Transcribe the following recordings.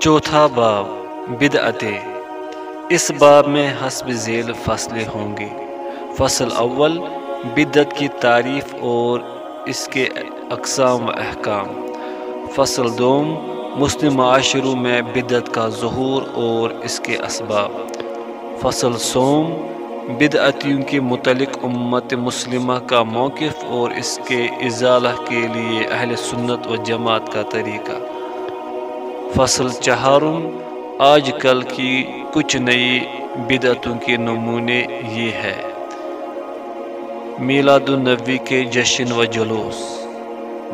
چوتھا باب بدعتیں اس باب میں حسب ذیل فصلیں ہوں گی۔ فصل اول، بدعت کی تعریف اور اس کے اقسام و احکام۔ فصل دوم، مسلم معاشروں میں بدعت کا ظہور اور اس کے اسباب۔ فصل سوم، بدعتیوں کے متعلق امت مسلمہ کا موقف اور اس کے ازالہ کے لیے اہل سنت و جماعت کا طریقہ۔ فصل چہارم، آج کل کی کچھ نئی بدعتوں کے نمونے یہ ہے۔ میلاد النبی کے جشن و جلوس۔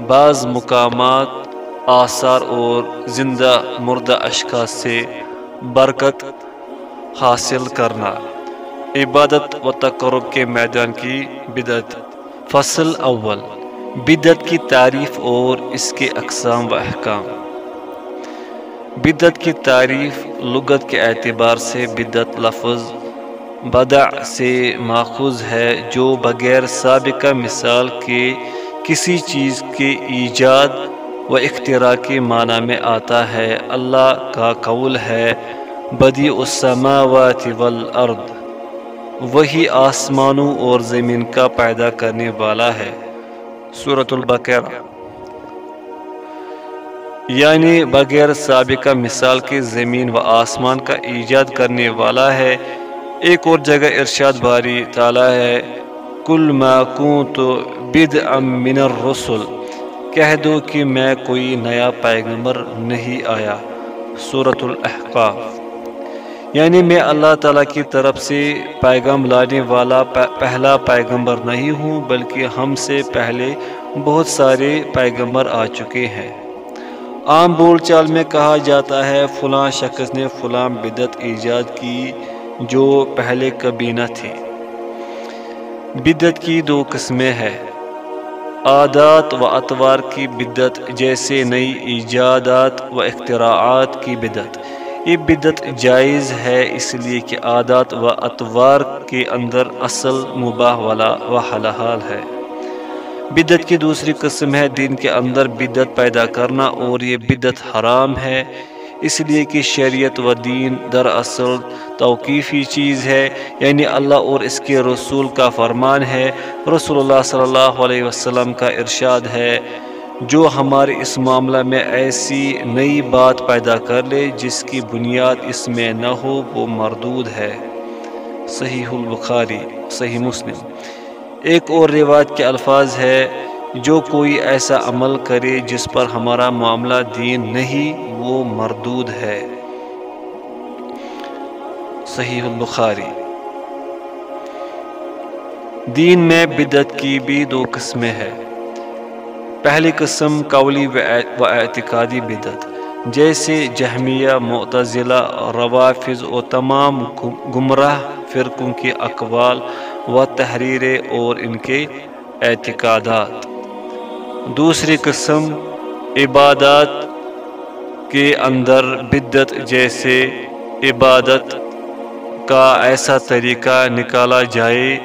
بعض مقامات آثار اور زندہ مردہ اشخاص سے برکت حاصل کرنا۔ عبادت و تقرب کے میدان کی بدعت۔ فصل اول۔ بدعت کی تعریف اور اس کے اقسام و احکام۔ بدعت کی تعریف لغت کے اعتبار سے بدعت لفظ بدع سے ماخوذ ہے، جو بغیر سابقہ مثال کے کسی چیز کے ایجاد و اختراع کے معنی میں آتا ہے۔ اللہ کا قول ہے بدی السماوات والارض، وہی آسمانوں اور زمین کا پیدا کرنے والا ہے۔ صورت البقرہ۔ یعنی بغیر سابقہ مثال کے زمین و آسمان کا ایجاد کرنے والا ہے، ایک اور جگہ ارشاد باری تعالیٰ ہے، کل ما تو بد من الرسل، کہہ دو کہ میں کوئی نیا پیغمبر نہیں آیا صورت الاحقاف یعنی میں اللہ تعالیٰ کی طرف سے پیغام لانے والا پہلا پیغمبر نہیں ہوں، بلکہ ہم سے پہلے بہت سارے پیغمبر آ چکے ہیں۔ عام بول چال میں کہا جاتا ہے، فلاں شخص نے فلاں بدت ایجاد کی جو پہلے کبھی نہ تھی۔ بدت کی دو قسمیں ہیں۔ عادات و اطوار کی بدت جیسے نئی ایجادات و اختراعات کی بدت یہ بدت جائز ہے اس لیے کہ عادات و اطوار کے اندر اصل مباح والا و حلحال ہے۔ بدت کی دوسری قسم ہے دین کے اندر بدت پیدا کرنا اور یہ بدت حرام ہے، اس لیے کہ شریعت و دین دراصل توقیفی چیز ہے یعنی اللہ اور اس کے رسول کا فرمان ہے، رسول اللہ صلی اللہ علیہ وسلم کا ارشاد ہے، جو ہمارے اس معاملہ میں ایسی نئی بات پیدا کر لے جس کی بنیاد اس میں نہ ہو، وہ مردود ہے۔ صحیح البخاری، صحیح مسلم۔ ایک اور روایت کے الفاظ ہے، جو کوئی ایسا عمل کرے جس پر ہمارا معاملہ دین نہیں، وہ مردود ہے۔ صحیح البخاری۔ دین میں بدت کی بھی دو قسمیں ہیں۔ پہلی قسم قولی و اعتقادی بدت جیسے جہمیہ، معتزلہ، روافظ و تمام گمراہ فرقوں کے اقوال و تحریریں اور ان کے اعتقادات۔ دوسری قسم عبادات کے اندر بدت جیسے عبادت کا ایسا طریقہ نکالا جائے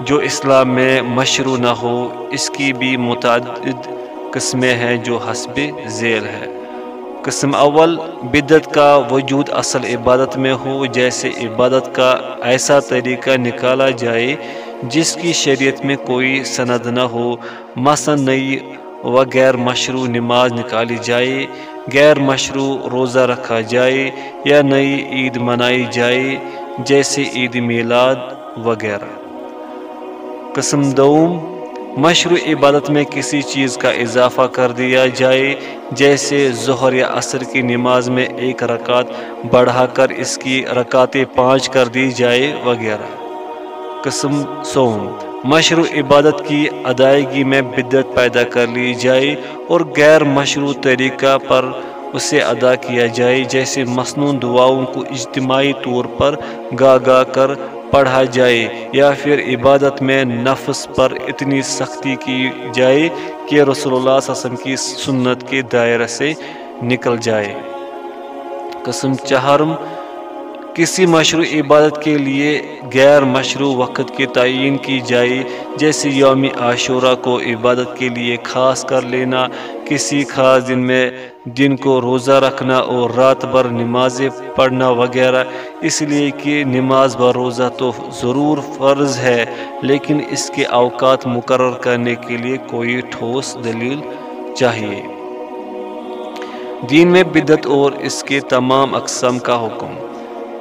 جو اسلام میں مشروع نہ ہو، اس کی بھی متعدد قسمیں ہیں جو حسب ذیل ہے قسم اول بدت کا وجود اصل عبادت میں ہو، جیسے عبادت کا ایسا طریقہ نکالا جائے جس کی شریعت میں کوئی سند نہ ہو، مثلا نئی و غیر مشروع نماز نکالی جائے، غیر مشروع روزہ رکھا جائے یا نئی عید منائی جائے، جیسے عید میلاد وغیرہ۔ قسم دوم مشروع عبادت میں کسی چیز کا اضافہ کر دیا جائے، جیسے ظہر یا عصر کی نماز میں ایک رکعت بڑھا کر اس کی رکعتیں پانچ کر دی جائے، وغیرہ۔ قسم سوم، مشروع عبادت کی ادائیگی میں بدت پیدا کر لی جائے اور غیر مشروع طریقہ پر اسے ادا کیا جائے، جیسے مصنون دعاؤں کو اجتماعی طور پر گا گا کر پڑھا جائے یا پھر عبادت میں نفس پر اتنی سختی کی جائے کہ رسول اللہ صلی اللہ علیہ وسلم کی سنت کے دائرہ سے نکل جائے۔ قسم چہارم کسی مشروع عبادت کے لیے غیر مشروع وقت کی تعین کی جائے، جیسے یوم عاشورہ کو عبادت کے لیے خاص کر لینا، کسی خاص دن میں دن کو روزہ رکھنا اور رات بھر نمازیں پڑھنا وغیرہ۔ اس لیے کہ نماز ب روزہ تو ضرور فرض ہے، لیکن اس کے اوقات مقرر کرنے کے لیے کوئی ٹھوس دلیل چاہیے۔ دین میں بدت اور اس کے تمام اقسام کا حکم۔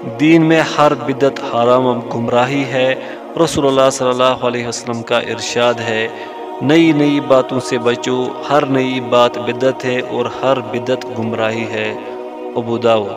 دین میں ہر بدت حرام گمراہی ہے۔ رسول اللہ صلی اللہ علیہ وسلم کا ارشاد ہے، نئی نئی باتوں سے بچو، ہر نئی بات بدت ہے اور ہر بدت گمراہی ہے۔ ابوداؤ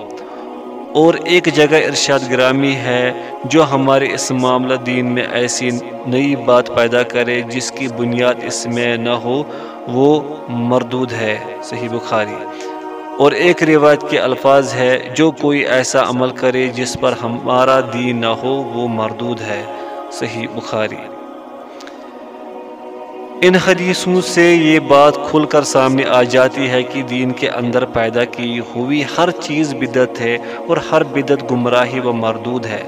اور ایک جگہ ارشاد گرامی ہے، جو ہمارے اس معاملہ دین میں ایسی نئی بات پیدا کرے جس کی بنیاد اس میں نہ ہو، وہ مردود ہے۔ صحیح بخاری۔ اور ایک روایت کے الفاظ ہے، جو کوئی ایسا عمل کرے جس پر ہمارا دین نہ ہو، وہ مردود ہے۔ صحیح بخاری۔ ان حدیثوں سے یہ بات کھل کر سامنے آ جاتی ہے کہ دین کے اندر پیدا کی ہوئی ہر چیز بدت ہے اور ہر بدت گمراہی و مردود ہے۔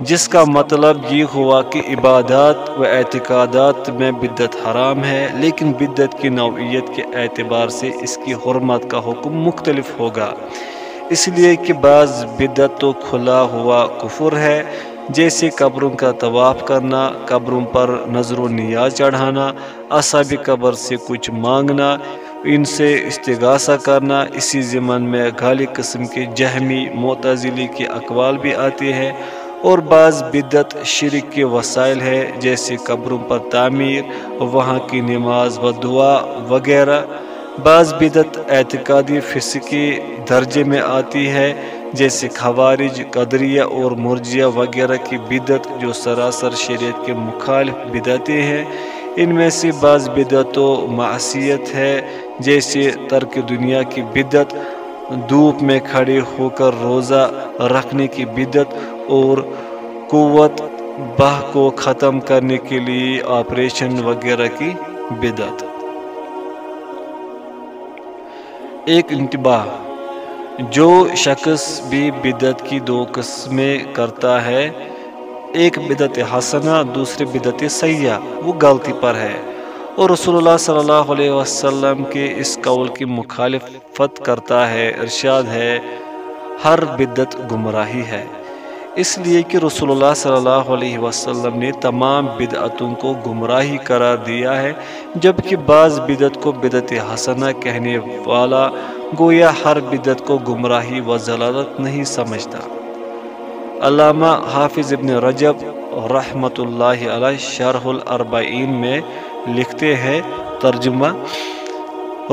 جس کا مطلب یہ ہوا کہ عبادات و اعتقادات میں بدت حرام ہے، لیکن بدت کی نوعیت کے اعتبار سے اس کی حرمت کا حکم مختلف ہوگا۔ اس لیے کہ بعض بدت تو کھلا ہوا کفر ہے، جیسے قبروں کا طواف کرنا، قبروں پر نظر و نیاز چڑھانا اصاب قبر سے کچھ مانگنا، ان سے استغاثہ کرنا۔ اسی ضمن میں غالی قسم کے جہمی معتزلی کے اقوال بھی آتے ہیں۔ اور بعض بدت شرک کے وسائل ہے جیسے قبروں پر تعمیر، وہاں کی نماز و دعا وغیرہ۔ بعض بدت اعتقادی فسقی درجے میں آتی ہے، جیسے خوارج، قدریہ اور مرجیہ وغیرہ کی بدت جو سراسر شریعت کے مخالف بدعتیں ہیں۔ ان میں سے بعض بدت و معصیت ہے، جیسے ترک دنیا کی بدت دھوپ میں کھڑے ہو کر روزہ رکھنے کی بدت اور قوت بہ کو ختم کرنے کے لیے آپریشن وغیرہ کی بدت ایک انتباہ، جو شخص بھی بدت کی دو قسمیں کرتا ہے، ایک بدت حسنہ، دوسری بدت سیاح وہ غلطی پر ہے۔ اور رسول اللہ صلی اللہ علیہ وسلم کے اس قول کی مخالفت کرتا ہے، ارشاد ہے، ہر بدت گمراہی ہے۔ اس لیے کہ رسول اللہ صلی اللہ علیہ وسلم نے تمام بدعتوں کو گمراہی قرار دیا ہے، جبکہ بعض بدعت کو بدعت حسنہ کہنے والا گویا ہر بدعت کو گمراہی و ضلالت نہیں سمجھتا۔ علامہ حافظ ابن رجب رحمۃ اللہ علیہ شرح الاربعین میں لکھتے ہیں ترجمہ،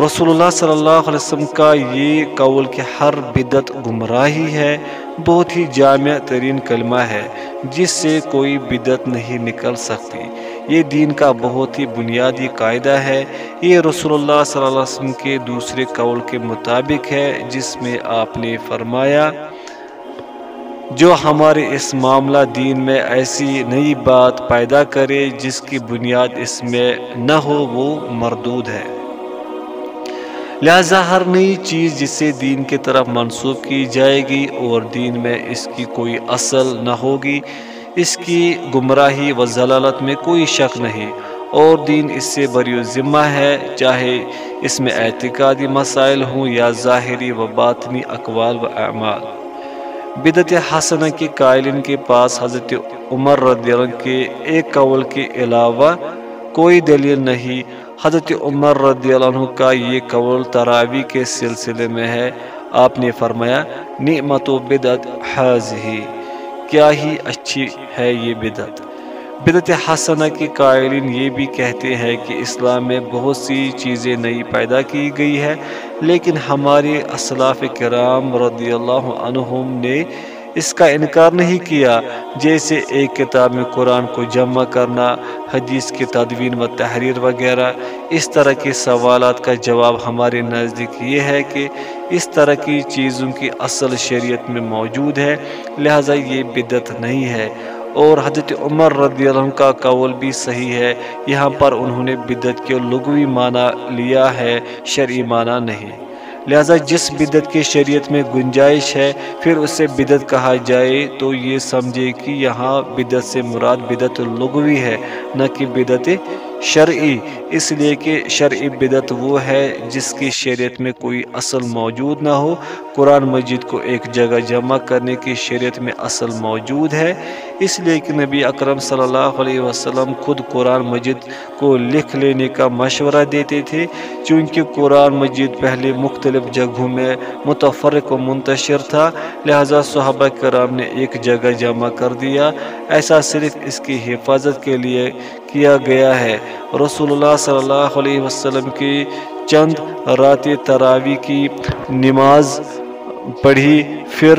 رسول اللہ صلی اللہ علیہ وسلم کا یہ قول کہ ہر بدت گمراہی ہے بہت ہی جامع ترین کلمہ ہے، جس سے کوئی بدت نہیں نکل سکتی۔ یہ دین کا بہت ہی بنیادی قاعدہ ہے۔ یہ رسول اللہ صلی اللہ علیہ وسلم کے دوسرے قول کے مطابق ہے، جس میں آپ نے فرمایا، جو ہمارے اس معاملہ دین میں ایسی نئی بات پیدا کرے، جس کی بنیاد اس میں نہ ہو، وہ مردود ہے۔ لہذا ہر نئی چیز جسے دین کی طرف منسوخ کی جائے گی اور دین میں اس کی کوئی اصل نہ ہوگی، اس کی گمراہی و ضلالت میں کوئی شک نہیں۔ اور دین اس سے بری ذمہ ہے، چاہے اس میں اعتقادی مسائل ہوں یا ظاہری و باطنی اقوال و اعمال۔ بدت حسنہ کے قائلین کے پاس حضرت عمر رضی اللہ کے ایک قول کے علاوہ کوئی دلیل نہیں۔ حضرت عمر رضی اللہ عنہ کا یہ قول تراوی کے سلسلے میں ہے۔ آپ نے فرمایا، نعمت و بدت حض ہی کیا ہی اچھی ہے یہ بدت بدت حسنہ کی قائلین یہ بھی کہتے ہیں کہ اسلام میں بہت سی چیزیں نئی پیدا کی گئی ہے لیکن ہمارے اسلاف کرام رضی اللہ عنہم نے اس کا انکار نہیں کیا، جیسے ایک کتاب میں قرآن کو جمع کرنا، حدیث کی تدوین و تحریر وغیرہ۔ اس طرح کے سوالات کا جواب ہمارے نزدیک یہ ہے کہ اس طرح کی چیزوں کی اصل شریعت میں موجود ہے، لہٰذا یہ بدت نہیں ہے۔ اور حضرت عمر رضی اللہ عنہ کا قول بھی صحیح ہے، یہاں پر انہوں نے بدت کے لغوی معنی لیا ہے، شرعی معنی نہیں۔ لہذا جس بدت کی شریعت میں گنجائش ہے، پھر اسے بدت کہا جائے تو یہ سمجھے کہ یہاں بدت سے مراد بدت لغوی ہے، نہ کہ بدت شرعی، اس لیے کہ شرعی بدت وہ ہے جس کی شریعت میں کوئی اصل موجود نہ ہو۔ قرآن مجید کو ایک جگہ جمع کرنے کی شریعت میں اصل موجود ہے۔ اس لیے کہ نبی اکرم صلی اللہ علیہ وسلم خود قرآن مجید کو لکھ لینے کا مشورہ دیتے تھے۔ چونکہ قرآن مجید پہلے مختلف جگہوں میں متفرق و منتشر تھا، لہذا صحابہ کرام نے ایک جگہ جمع کر دیا۔ ایسا صرف اس کی حفاظت کے لیے کیا گیا ہے۔ رسول اللہ صلی اللہ علیہ وسلم کی چند رات تراوی کی نماز پڑھی، پھر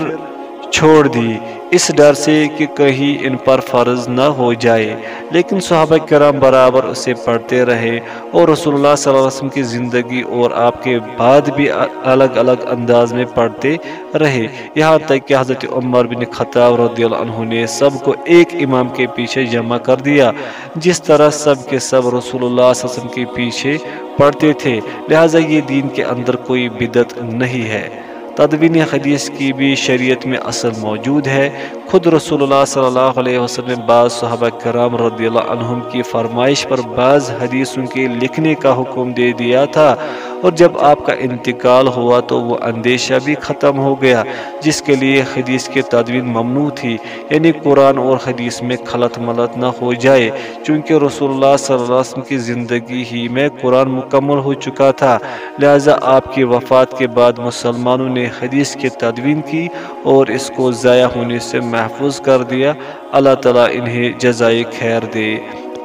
چھوڑ دی۔ اس ڈر سے کہ کہیں ان پر فرض نہ ہو جائے۔ لیکن صحابہ کرام برابر اسے پڑھتے رہے اور رسول اللہ صلی اللہ علیہ وسلم کی زندگی اور آپ کے بعد بھی الگ الگ انداز میں پڑھتے رہے۔ یہاں تک کہ حضرت عمر بن خطاب رضی اللہ عنہ نے سب کو ایک امام کے پیچھے جمع کر دیا۔ جس طرح سب کے سب رسول اللہ صلی اللہ علیہ وسلم کے پیچھے پڑھتے تھے، لہٰذا یہ دین کے اندر کوئی بدت نہیں ہے۔ تدوین حدیث کی بھی شریعت میں اصل موجود ہے۔ خود رسول اللہ صلی اللہ علیہ وسلم بعض صحابہ کرام رضی اللہ عنہم کی فرمائش پر بعض حدیثوں کے لکھنے کا حکم دے دیا تھا۔ اور جب آپ کا انتقال ہوا تو وہ اندیشہ بھی ختم ہو گیا، جس کے لیے حدیث کے تدوین ممنوع تھی یعنی قرآن اور حدیث میں خلط ملت نہ ہو جائے، چونکہ رسول اللہ صلی اللہ علیہ وسلم کی زندگی ہی میں قرآن مکمل ہو چکا تھا۔ لہٰذا آپ کی وفات کے بعد مسلمانوں نے حدیث کی تدوین کی اور اس کو ضائع ہونے سے محفوظ کر دیا۔ اللہ تعالیٰ انہیں جزائے خیر دے۔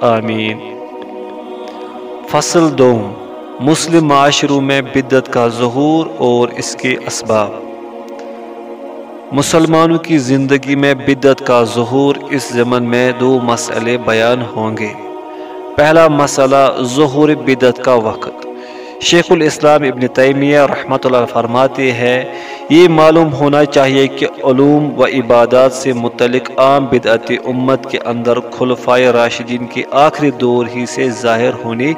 آمین۔ فصل دوم۔ مسلم معاشروں میں بدت کا ظہور اور اس کے اسباب۔ مسلمانوں کی زندگی میں بدت کا ظہور اس زمن میں دو مسئلے بیان ہوں گے۔ پہلا مسئلہ ظہور بدت کا وقت۔ شیخ الاسلام ابن تیمیہ رحمۃ اللہ فرماتے ہیں، یہ معلوم ہونا چاہیے کہ علوم و عبادات سے متعلق عام بدعت امت کے اندر خلفۂ راشدین کے آخری دور ہی سے ظاہر ہونے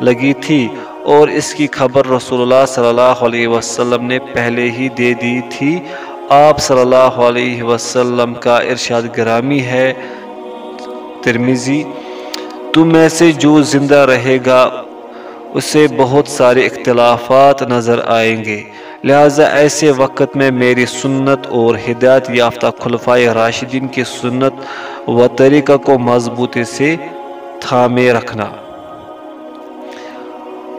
لگی تھی۔ اور اس کی خبر رسول اللہ صلی اللہ علیہ وسلم نے پہلے ہی دے دی تھی۔ آپ صلی اللہ علیہ وسلم کا ارشاد گرامی ہے ترمیزی تم میں سے جو زندہ رہے گا، اسے بہت سارے اختلافات نظر آئیں گے۔ لہٰذا ایسے وقت میں میری سنت اور ہدایت یافتہ خلفۂ راشدین کی سنت و طریقہ کو مضبوطی سے تھامے رکھنا۔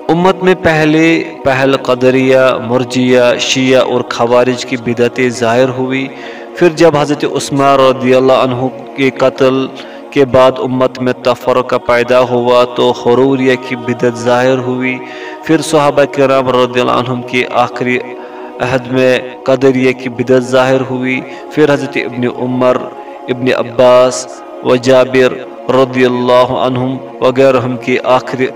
امت میں پہلے پہل قدریہ، مرجیہ، شیعہ اور خوارج کی بدعتیں ظاہر ہوئی۔ پھر جب حضرت عثمان رضی اللہ عنہ کے قتل کے بعد امت میں تفرقہ پیدا ہوا تو حروریہ کی بدعت ظاہر ہوئی۔ پھر صحابہ کرام رضی اللہ عنہم کے آخری عہد میں قدریہ کی بدعت ظاہر ہوئی۔ پھر حضرت ابن عمر، ابن عباس و جابر رضی اللہ عنہم وغیرہ کے آخری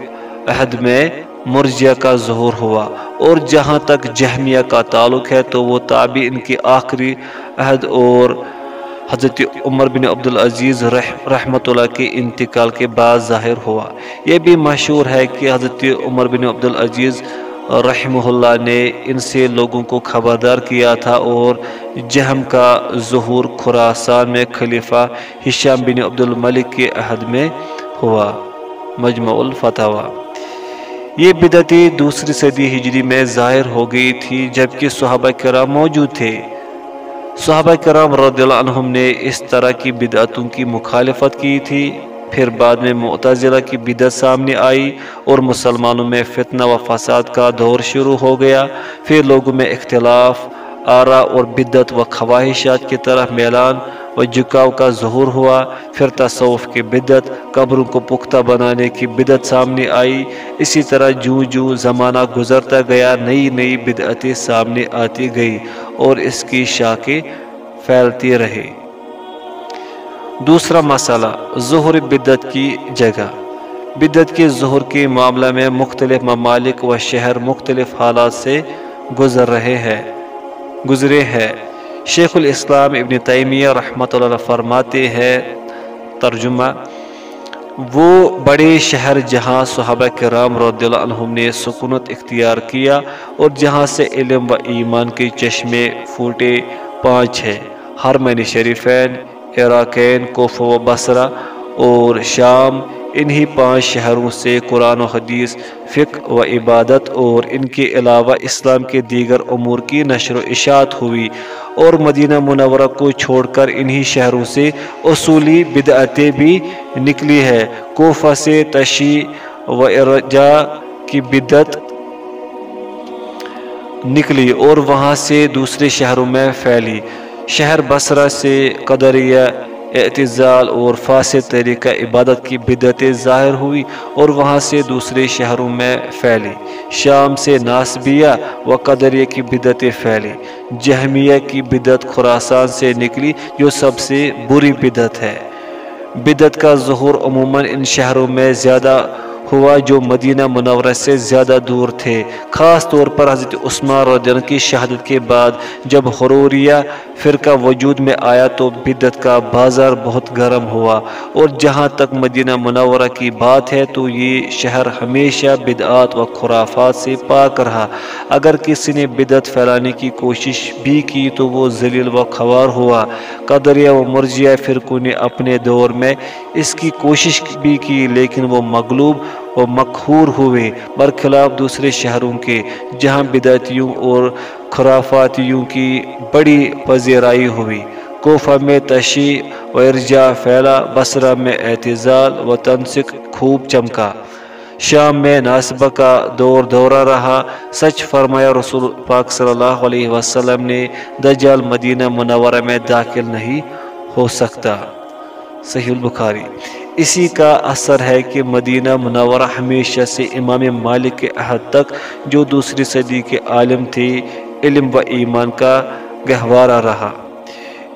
عہد میں مرجیہ کا ظہور ہوا اور جہاں تک جہمیہ کا تعلق ہے تو وہ تابع ان کی آخری عہد اور حضرت عمر بن عبدالعزیز رحمۃ اللہ کے انتقال کے بعد ظاہر ہوا۔ یہ بھی مشہور ہے کہ حضرت عمر بن عبدالعزیز رحمہ اللہ نے ان سے لوگوں کو خبردار کیا تھا اور جہم کا ظہور خراسان میں خلیفہ ہشام بن عبد الملک کے عہد میں ہوا۔ مجمع الفتح یہ بدعتی دوسری صدی ہجری میں ظاہر ہو گئی تھی جبکہ صحابہ کرام موجود تھے۔ صحابہ کرام رضی اللہ عنہم نے اس طرح کی بدعتوں کی مخالفت کی تھی۔ پھر بعد میں معتزلہ کی بدعت سامنے آئی اور مسلمانوں میں فتنہ و فساد کا دور شروع ہو گیا۔ پھر لوگوں میں اختلاف آرا اور بدت و خواہشات کی طرح میلان و جکاؤ کا ظہور ہوا۔ پھر تصوف کی بدت قبروں کو پختہ بنانے کی بدت سامنے آئی۔ اسی طرح جو جو زمانہ گزرتا گیا، نئی نئی بدعتیں سامنے آتی گئی اور اس کی شاخیں پھیلتی رہے دوسرا مسئلہ ظہر بدت کی جگہ۔ بدت کے ظہر کے معاملہ میں مختلف ممالک و شہر مختلف حالات سے گزر رہے ہیں۔ گزرے ہیں۔ شیخ الاسلام ابن تیمیہ رحمۃ اللہ فرماتے ہیں، ترجمہ، وہ بڑے شہر جہاں صحابہ کرام رضی اللہ عنہم نے سکونت اختیار کیا اور جہاں سے علم و ایمان کے چشمے پھوٹے پانچ ہیں۔ حرمین شریفین، عراقین کوف و بصرہ اور شام انہی پانچ شہروں سے قرآن و حدیث، فقہ و عبادت اور ان کے علاوہ اسلام کے دیگر امور کی نشر و اشاعت ہوئی اور مدینہ منورہ کو چھوڑ کر انہی شہروں سے اصولی بدعتیں بھی نکلی ہے کوفہ سے تشیع و ارجا کی بدعت نکلی اور وہاں سے دوسرے شہروں میں پھیلی۔ شہر بصرہ سے قدریہ اعتزال اور فاسد طریقہ عبادت کی بدعتیں ظاہر ہوئی اور وہاں سے دوسرے شہروں میں پھیلی۔ شام سے ناسبیہ و قدریہ کی بدعتیں پھیلی۔ جہمیہ کی بدعت خراسان سے نکلی جو سب سے بری بدعت ہے۔ بدعت کا ظہور عموماً ان شہروں میں زیادہ ہوا جو مدینہ منورہ سے زیادہ دور تھے، خاص طور پر حضرت عثمان رضی کی شہادت کے بعد جب حروریہ فرقہ وجود میں آیا تو بدت کا بازار بہت گرم ہوا۔ اور جہاں تک مدینہ منورہ کی بات ہے تو یہ شہر ہمیشہ بدعات و خرافات سے پاک رہا۔ اگر کسی نے بدعت پھیلانے کی کوشش بھی کی تو وہ ذلیل و خوار ہوا۔ قدریہ و مرجیہ فرقوں نے اپنے دور میں اس کی کوشش بھی کی، لیکن وہ مغلوب و مقہور ہوئے، برخلاف دوسرے شہروں کے جہاں بدعتیوں اور خرافاتیوں کی بڑی پذیرائی ہوئی۔ کوفہ میں تشیع و ارجا پھیلا، بصرہ میں اعتزال و تنسک خوب چمکا۔ شام میں ناسبہ کا دور دورہ رہا۔ سچ فرمایا، رسول پاک صلی اللہ علیہ وسلم نے، دجال مدینہ منورہ میں داخل نہیں ہو سکتا۔ صحیح البخاری۔ اسی کا اثر ہے کہ مدینہ منورہ ہمیشہ سے امام مالک کے عہد تک جو دوسری صدی کے عالم تھے علم و ایمان کا گہوارہ رہا۔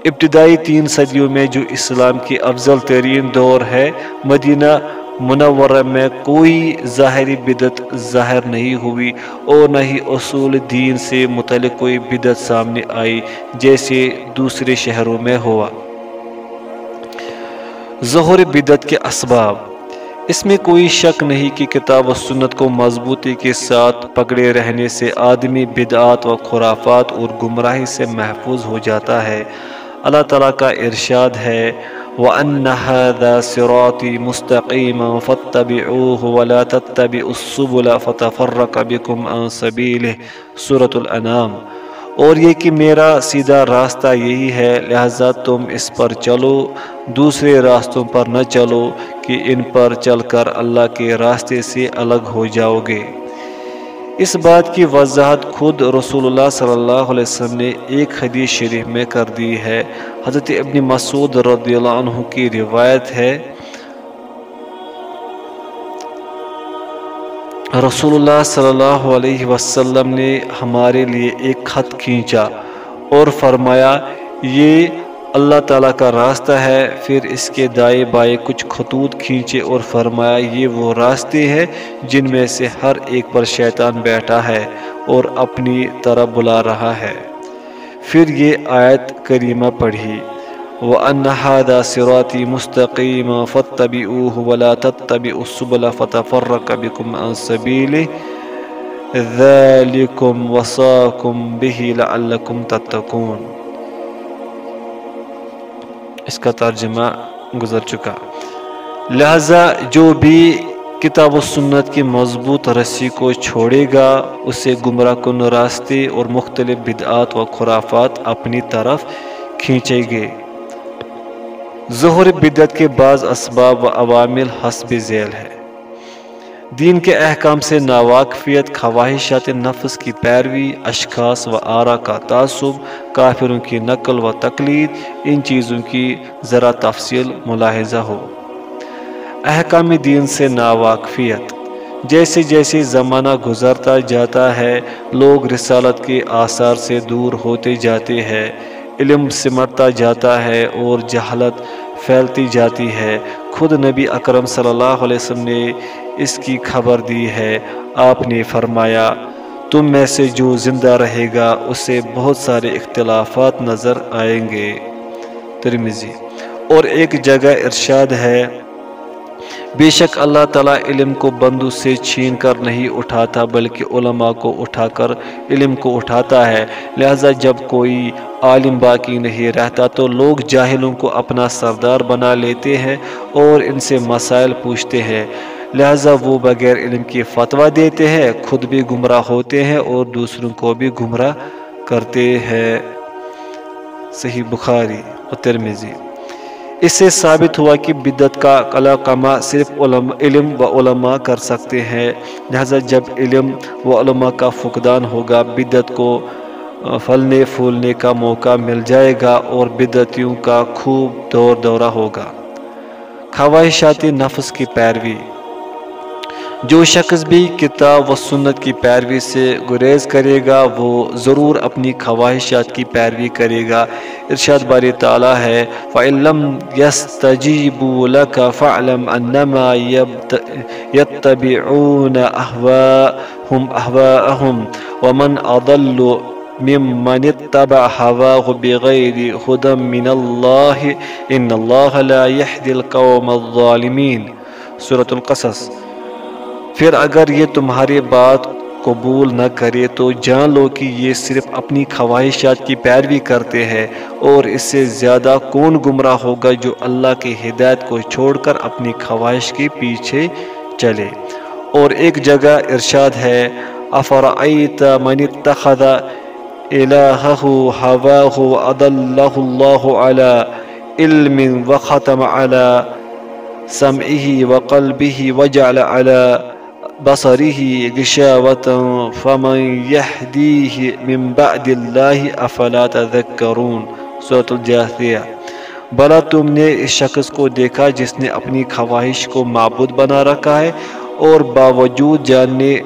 ابتدائی تین صدیوں میں جو اسلام کی افضل ترین دور ہے، مدینہ منورہ میں کوئی ظاہری بدت ظاہر نہیں ہوئی اور نہ ہی اصول دین سے متعلق کوئی بدت سامنے آئی، جیسے دوسرے شہروں میں ہوا۔ ظہر بدت کے اسباب۔ اس میں کوئی شک نہیں کہ کتاب و سنت کو مضبوطی کے ساتھ پکڑے رہنے سے آدمی بدعات و خرافات اور گمراہی سے محفوظ ہو جاتا ہے۔ اللہ تعالیٰ کا ارشاد ہے، وَأَنَّ هَذَا صِرَاطِي مُسْتَقِيمًا فَاتَّبِعُوهُ وَلَا تَتَّبِعُوا السُّبُلَ فَتَفَرَّقَ بِكُمْ عَن سَبِيلِهِ۔ سورة الانام اور یہ کہ میرا سیدھا راستہ یہی ہے، لہذا تم اس پر چلو، دوسرے راستوں پر نہ چلو کہ ان پر چل کر اللہ کے راستے سے الگ ہو جاؤ گے۔ اس بات کی وضاحت خود رسول اللہ صلی اللہ علیہ وسلم نے ایک حدیث شریف میں کر دی ہے۔ حضرت ابن مسعود رضی اللہ عنہ کی روایت ہے۔ رسول اللہ صلی اللہ علیہ وسلم نے ہمارے لیے ایک خط کھینچا اور فرمایا، یہ اللہ تعالیٰ کا راستہ ہے، پھر اس کے دائیں بائیں کچھ خطوط کھینچے اور فرمایا، یہ وہ راستے ہیں جن میں سے ہر ایک پر شیطان بیٹھا ہے اور اپنی طرح بلا رہا ہے۔ پھر یہ آیت کریمہ پڑھی۔ وَأَنَّ هَذَا صِرَاطِي مُسْتَقِيمًا فَاتَّبِعُوهُ وَلَا تَتَّبِعُوا السُّبُلَ فَتَفَرَّقَ بِكُمْ عَن سَبِيلِهِ ذَلِكُمْ وَصَاكُمْ بِهِ لَعَلَّكُمْ تَتَّقُونَ۔ اس کا ترجمہ گزر چکا۔ لہذا جو بھی کتاب و سنت کی مضبوط رسی کو چھوڑے گا، اسے گمراہ کن راستے اور مختلف بدعات و خرافات اپنی طرف کھینچے گے۔ ظہر بدت کے بعض اسباب و عوامل حسب ذیل ہے۔ دین کے احکام سے ناواقفیت، خواہشات نفس کی پیروی، اشخاص و آرا کا تعصب، کافروں کی نقل و تقلید، ان چیزوں کی ذرا تفصیل ملاحظہ ہو۔ احکام دین سے ناواقفیت۔ جیسے جیسے زمانہ گزرتا جاتا ہے، لوگ رسالت کے آثار سے دور ہوتے جاتے ہیں۔ علم سمٹتا جاتا ہے اور جہالت پھیلتی جاتی ہے۔ خود نبی اکرم صلی اللہ علیہ وسلم نے اس کی خبر دی ہے۔ آپ نے فرمایا، تم میں سے جو زندہ رہے گا، اسے بہت سارے اختلافات نظر آئیں گے۔ ترمیزی اور ایک جگہ ارشاد ہے، بے شک اللہ تعالیٰ علم کو بندو سے چھین کر نہیں اٹھاتا، بلکہ علماء کو اٹھا کر علم کو اٹھاتا ہے۔ لہذا جب کوئی عالم باقی نہیں رہتا تو لوگ جاہلوں کو اپنا سردار بنا لیتے ہیں اور ان سے مسائل پوچھتے ہیں۔ لہذا وہ بغیر علم کی فتویٰ دیتے ہیں، خود بھی گمراہ ہوتے ہیں اور دوسروں کو بھی گمراہ کرتے ہیں۔ صحیح بخاری و ترمیزی اس سے ثابت ہوا کہ بدت کا کلا کما صرف علم و علماء کر سکتے ہیں، لہذا جب علم و علماء کا فقدان ہوگا بدت کو پھلنے پھولنے کا موقع مل جائے گا اور بدتیوں کا خوب دور دورہ ہوگا۔ خواہشاتی نفس کی پیروی۔ جو شخص بھی کتاب و سنت کی پیروی سے گریز کرے گا، وہ ضرور اپنی خواہشات کی پیروی کرے گا۔ ارشاد باری تعالیٰ ہے فعلم یس تجیب الکا فعلم انما یتبعون احواهم احواهم ومن اضل ممن اتبع هواه بغير هدى من الله ان الله لا يهدي القوم الظالمين. سورة القصص، پھر اگر یہ تمہاری بات قبول نہ کرے تو جان لو کہ یہ صرف اپنی خواہشات کی پیروی کرتے ہیں اور اس سے زیادہ کون گمراہ ہوگا جو اللہ کی ہدایت کو چھوڑ کر اپنی خواہش کے پیچھے چلے؟ اور ایک جگہ ارشاد ہے افرعیت من اتخذ الہہ ہواہ ادلہ اللہ علی علم وختم علی سمعہ وقلبہ وجعل علی بصره غشاوة، فمن يهديه من بعد الله افلا تذكرون؟ سورة الجاثیہ بلا تم نے اس شخص کو دیکھا جس نے اپنی خواہش کو معبود بنا رکھا ہے اور باوجود جاننے،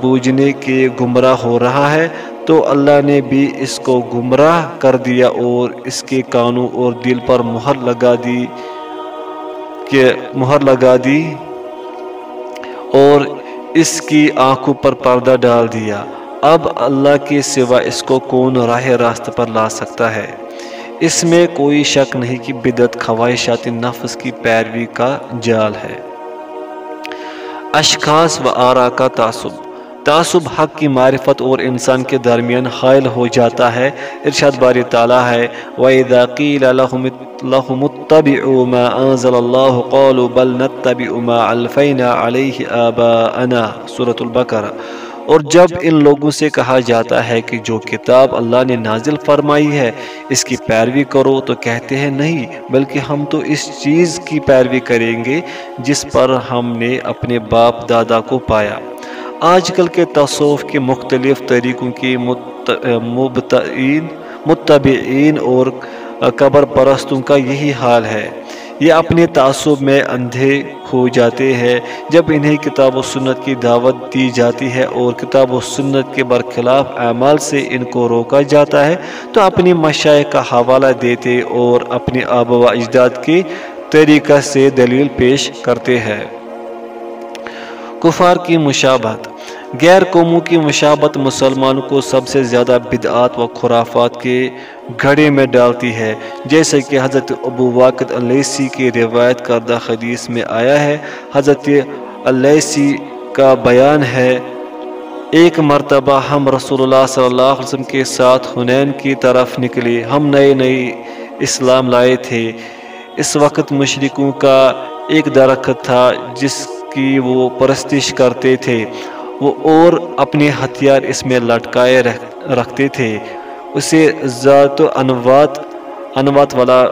بوجھنے کے گمراہ ہو رہا ہے۔ تو اللہ نے بھی اس کو گمراہ کر دیا اور اس کے کانوں اور دل پر مہر لگا دی کہ مہر لگا دی اور اس کی آنکھوں پر پردہ ڈال دیا۔ اب اللہ کے سوا اس کو کون راہ راست پر لا سکتا ہے؟ اس میں کوئی شک نہیں کہ بدت خواہشات نفس کی پیروی کا جال ہے۔ اشخاص و آرا کا تعصب۔ تعصب حق کی معرفت اور انسان کے درمیان حائل ہو جاتا ہے، ارشاد باری تعالیٰ ہے، وَإِذَا قِيلَ لَهُمُ اتَّبِعُوا مَا أَنزَلَ اللَّهُ قَالُوا بَلْ نَتَّبِعُ مَا عَلْفَيْنَا عَلَيْهِ آبَاءَنَا۔ سورة البقرہ۔ اور جب ان لوگوں سے کہا جاتا ہے کہ جو کتاب اللہ نے نازل فرمائی ہے، اس کی پیروی کرو تو کہتے ہیں نہیں، بلکہ ہم تو اس چیز کی پیروی کریں گے جس پر ہم نے اپنے باپ دادا کو پایا۔ آج کل کے تصوف کے مختلف طریقوں کی مبتعین متبعین اور قبر پرستوں کا یہی حال ہے۔ یہ اپنے تعصب میں اندھے ہو جاتے ہیں۔ جب انہیں کتاب و سنت کی دعوت دی جاتی ہے اور کتاب و سنت کے برخلاف اعمال سے ان کو روکا جاتا ہے، تو اپنی مشائق کا حوالہ دیتے اور اپنے آب و اجداد کے طریقہ سے دلیل پیش کرتے ہیں۔ کفار کی مشابت غیر قوموں کی مشابت مسلمانوں کو سب سے زیادہ بدعات و خرافات کے گھڑے میں ڈالتی ہے۔ جیسے کہ حضرت ابو واقع علیسی کی روایت کردہ حدیث میں آیا ہے۔ حضرت علیسی کا بیان ہے، ایک مرتبہ ہم رسول اللہ صلی اللہ علیہ وسلم کے ساتھ حنین کی طرف نکلے۔ ہم نئے نئے اسلام لائے تھے۔ اس وقت مشرقوں کا ایک درخت تھا جس کی وہ پرستش کرتے تھے۔ وہ اور اپنے ہتھیار اس میں لٹکائے رکھتے تھے۔ اسے ذات و انوات انوات والا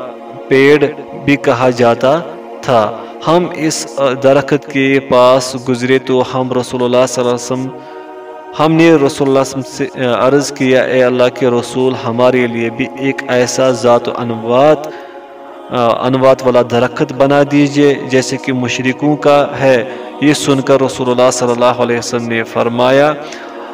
پیڑ بھی کہا جاتا تھا۔ ہم اس درخت کے پاس گزرے تو ہم رسول اللہ صلی اللہ علیہ وسلم، ہم نے رسول اللہ صلی اللہ علیہ وسلم سے عرض کیا، اے اللہ کے رسول، ہمارے لیے بھی ایک ایسا ذات و انوات انوات والا درخت بنا دیجیے، جیسے کہ مشرقوں کا ہے۔ یہ سن کر رسول اللہ صلی اللہ علیہ وسلم نے فرمایا،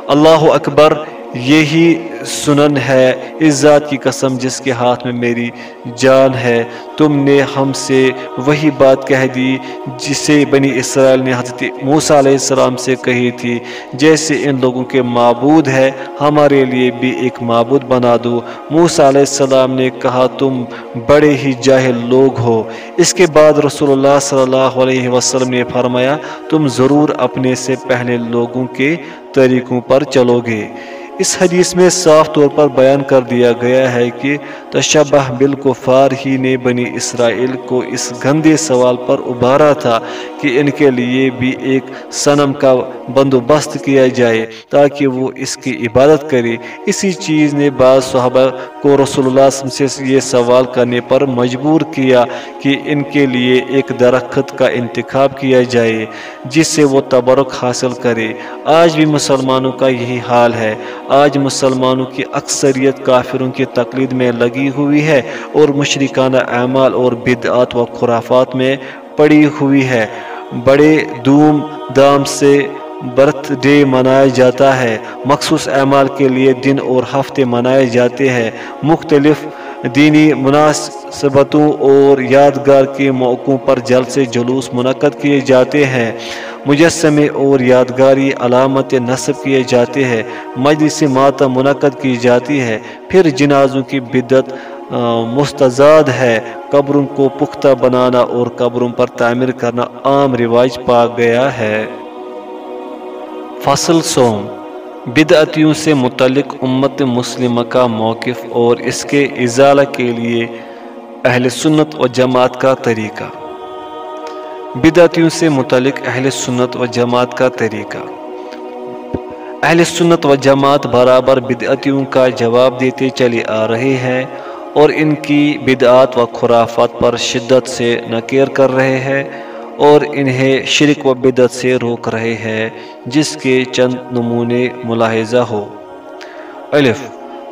اللہ اکبر یہی سنن ہے، اس ذات کی قسم جس کے ہاتھ میں میری جان ہے۔ تم نے ہم سے وہی بات کہہ دی، جسے بنی اسرائیل نے حضرت موسیٰ علیہ السلام سے کہی تھی۔ جیسے ان لوگوں کے معبود ہے، ہمارے لیے بھی ایک معبود بنا دو۔ موسیٰ علیہ السلام نے کہا، تم بڑے ہی جاہل لوگ ہو۔ اس کے بعد رسول اللہ صلی اللہ علیہ وسلم نے فرمایا، تم ضرور اپنے سے پہلے لوگوں کے طریقوں پر چلو گے۔ اس حدیث میں صاف طور پر بیان کر دیا گیا ہے کہ تشبہ بالکفار ہی نے بنی اسرائیل کو اس گندے سوال پر ابھارا تھا کہ ان کے لیے بھی ایک صنم کا بندوبست کیا جائے تاکہ وہ اس کی عبادت کرے اسی چیز نے بعض صحابہ کو رسول اللہ صلی اللہ علیہ وسلم سے یہ سوال کرنے پر مجبور کیا کہ ان کے لیے ایک درخت کا انتخاب کیا جائے جس سے وہ تبرک حاصل کرے۔ آج بھی مسلمانوں کا یہی حال ہے۔ آج مسلمانوں کی اکثریت کافروں کی تقلید میں لگی ہوئی ہے اور مشرکانہ اعمال اور بدعات و خرافات میں پڑی ہوئی ہے۔ بڑے دھوم دام سے برتھ ڈے منایا جاتا ہے۔ مخصوص اعمال کے لیے دن اور ہفتے منائے جاتے ہیں۔ مختلف دینی مناسبتوں اور یادگار کے موقعوں پر جلد سے جلوس منعقد کیے جاتے ہیں۔ مجسمے اور یادگاری علامت نصب کیے جاتے ہیں۔ مجلس ماتم منعقد کی جاتی ہے۔ پھر جنازوں کی بدت مستضاد ہے۔ قبروں کو پختہ بنانا اور قبروں پر تعمیر کرنا عام رواج پا گیا ہے۔ فصل سوم۔ بدعتیوں سے متعلق امت مسلمہ کا موقف اور اس کے ازالہ کے لیے اہل سنت و جماعت کا طریقہ۔ بدعتیوں سے متعلق اہل سنت و جماعت کا طریقہ۔ اہل سنت و جماعت برابر بدعتیوں کا جواب دیتے چلے آ رہے ہیں اور ان کی بدعات و خرافات پر شدت سے نکیر کر رہے ہیں۔ اور انہیں شرک و بدعت سے روک رہے ہیں، جس کے چند نمونے ملاحظہ ہو۔ الف،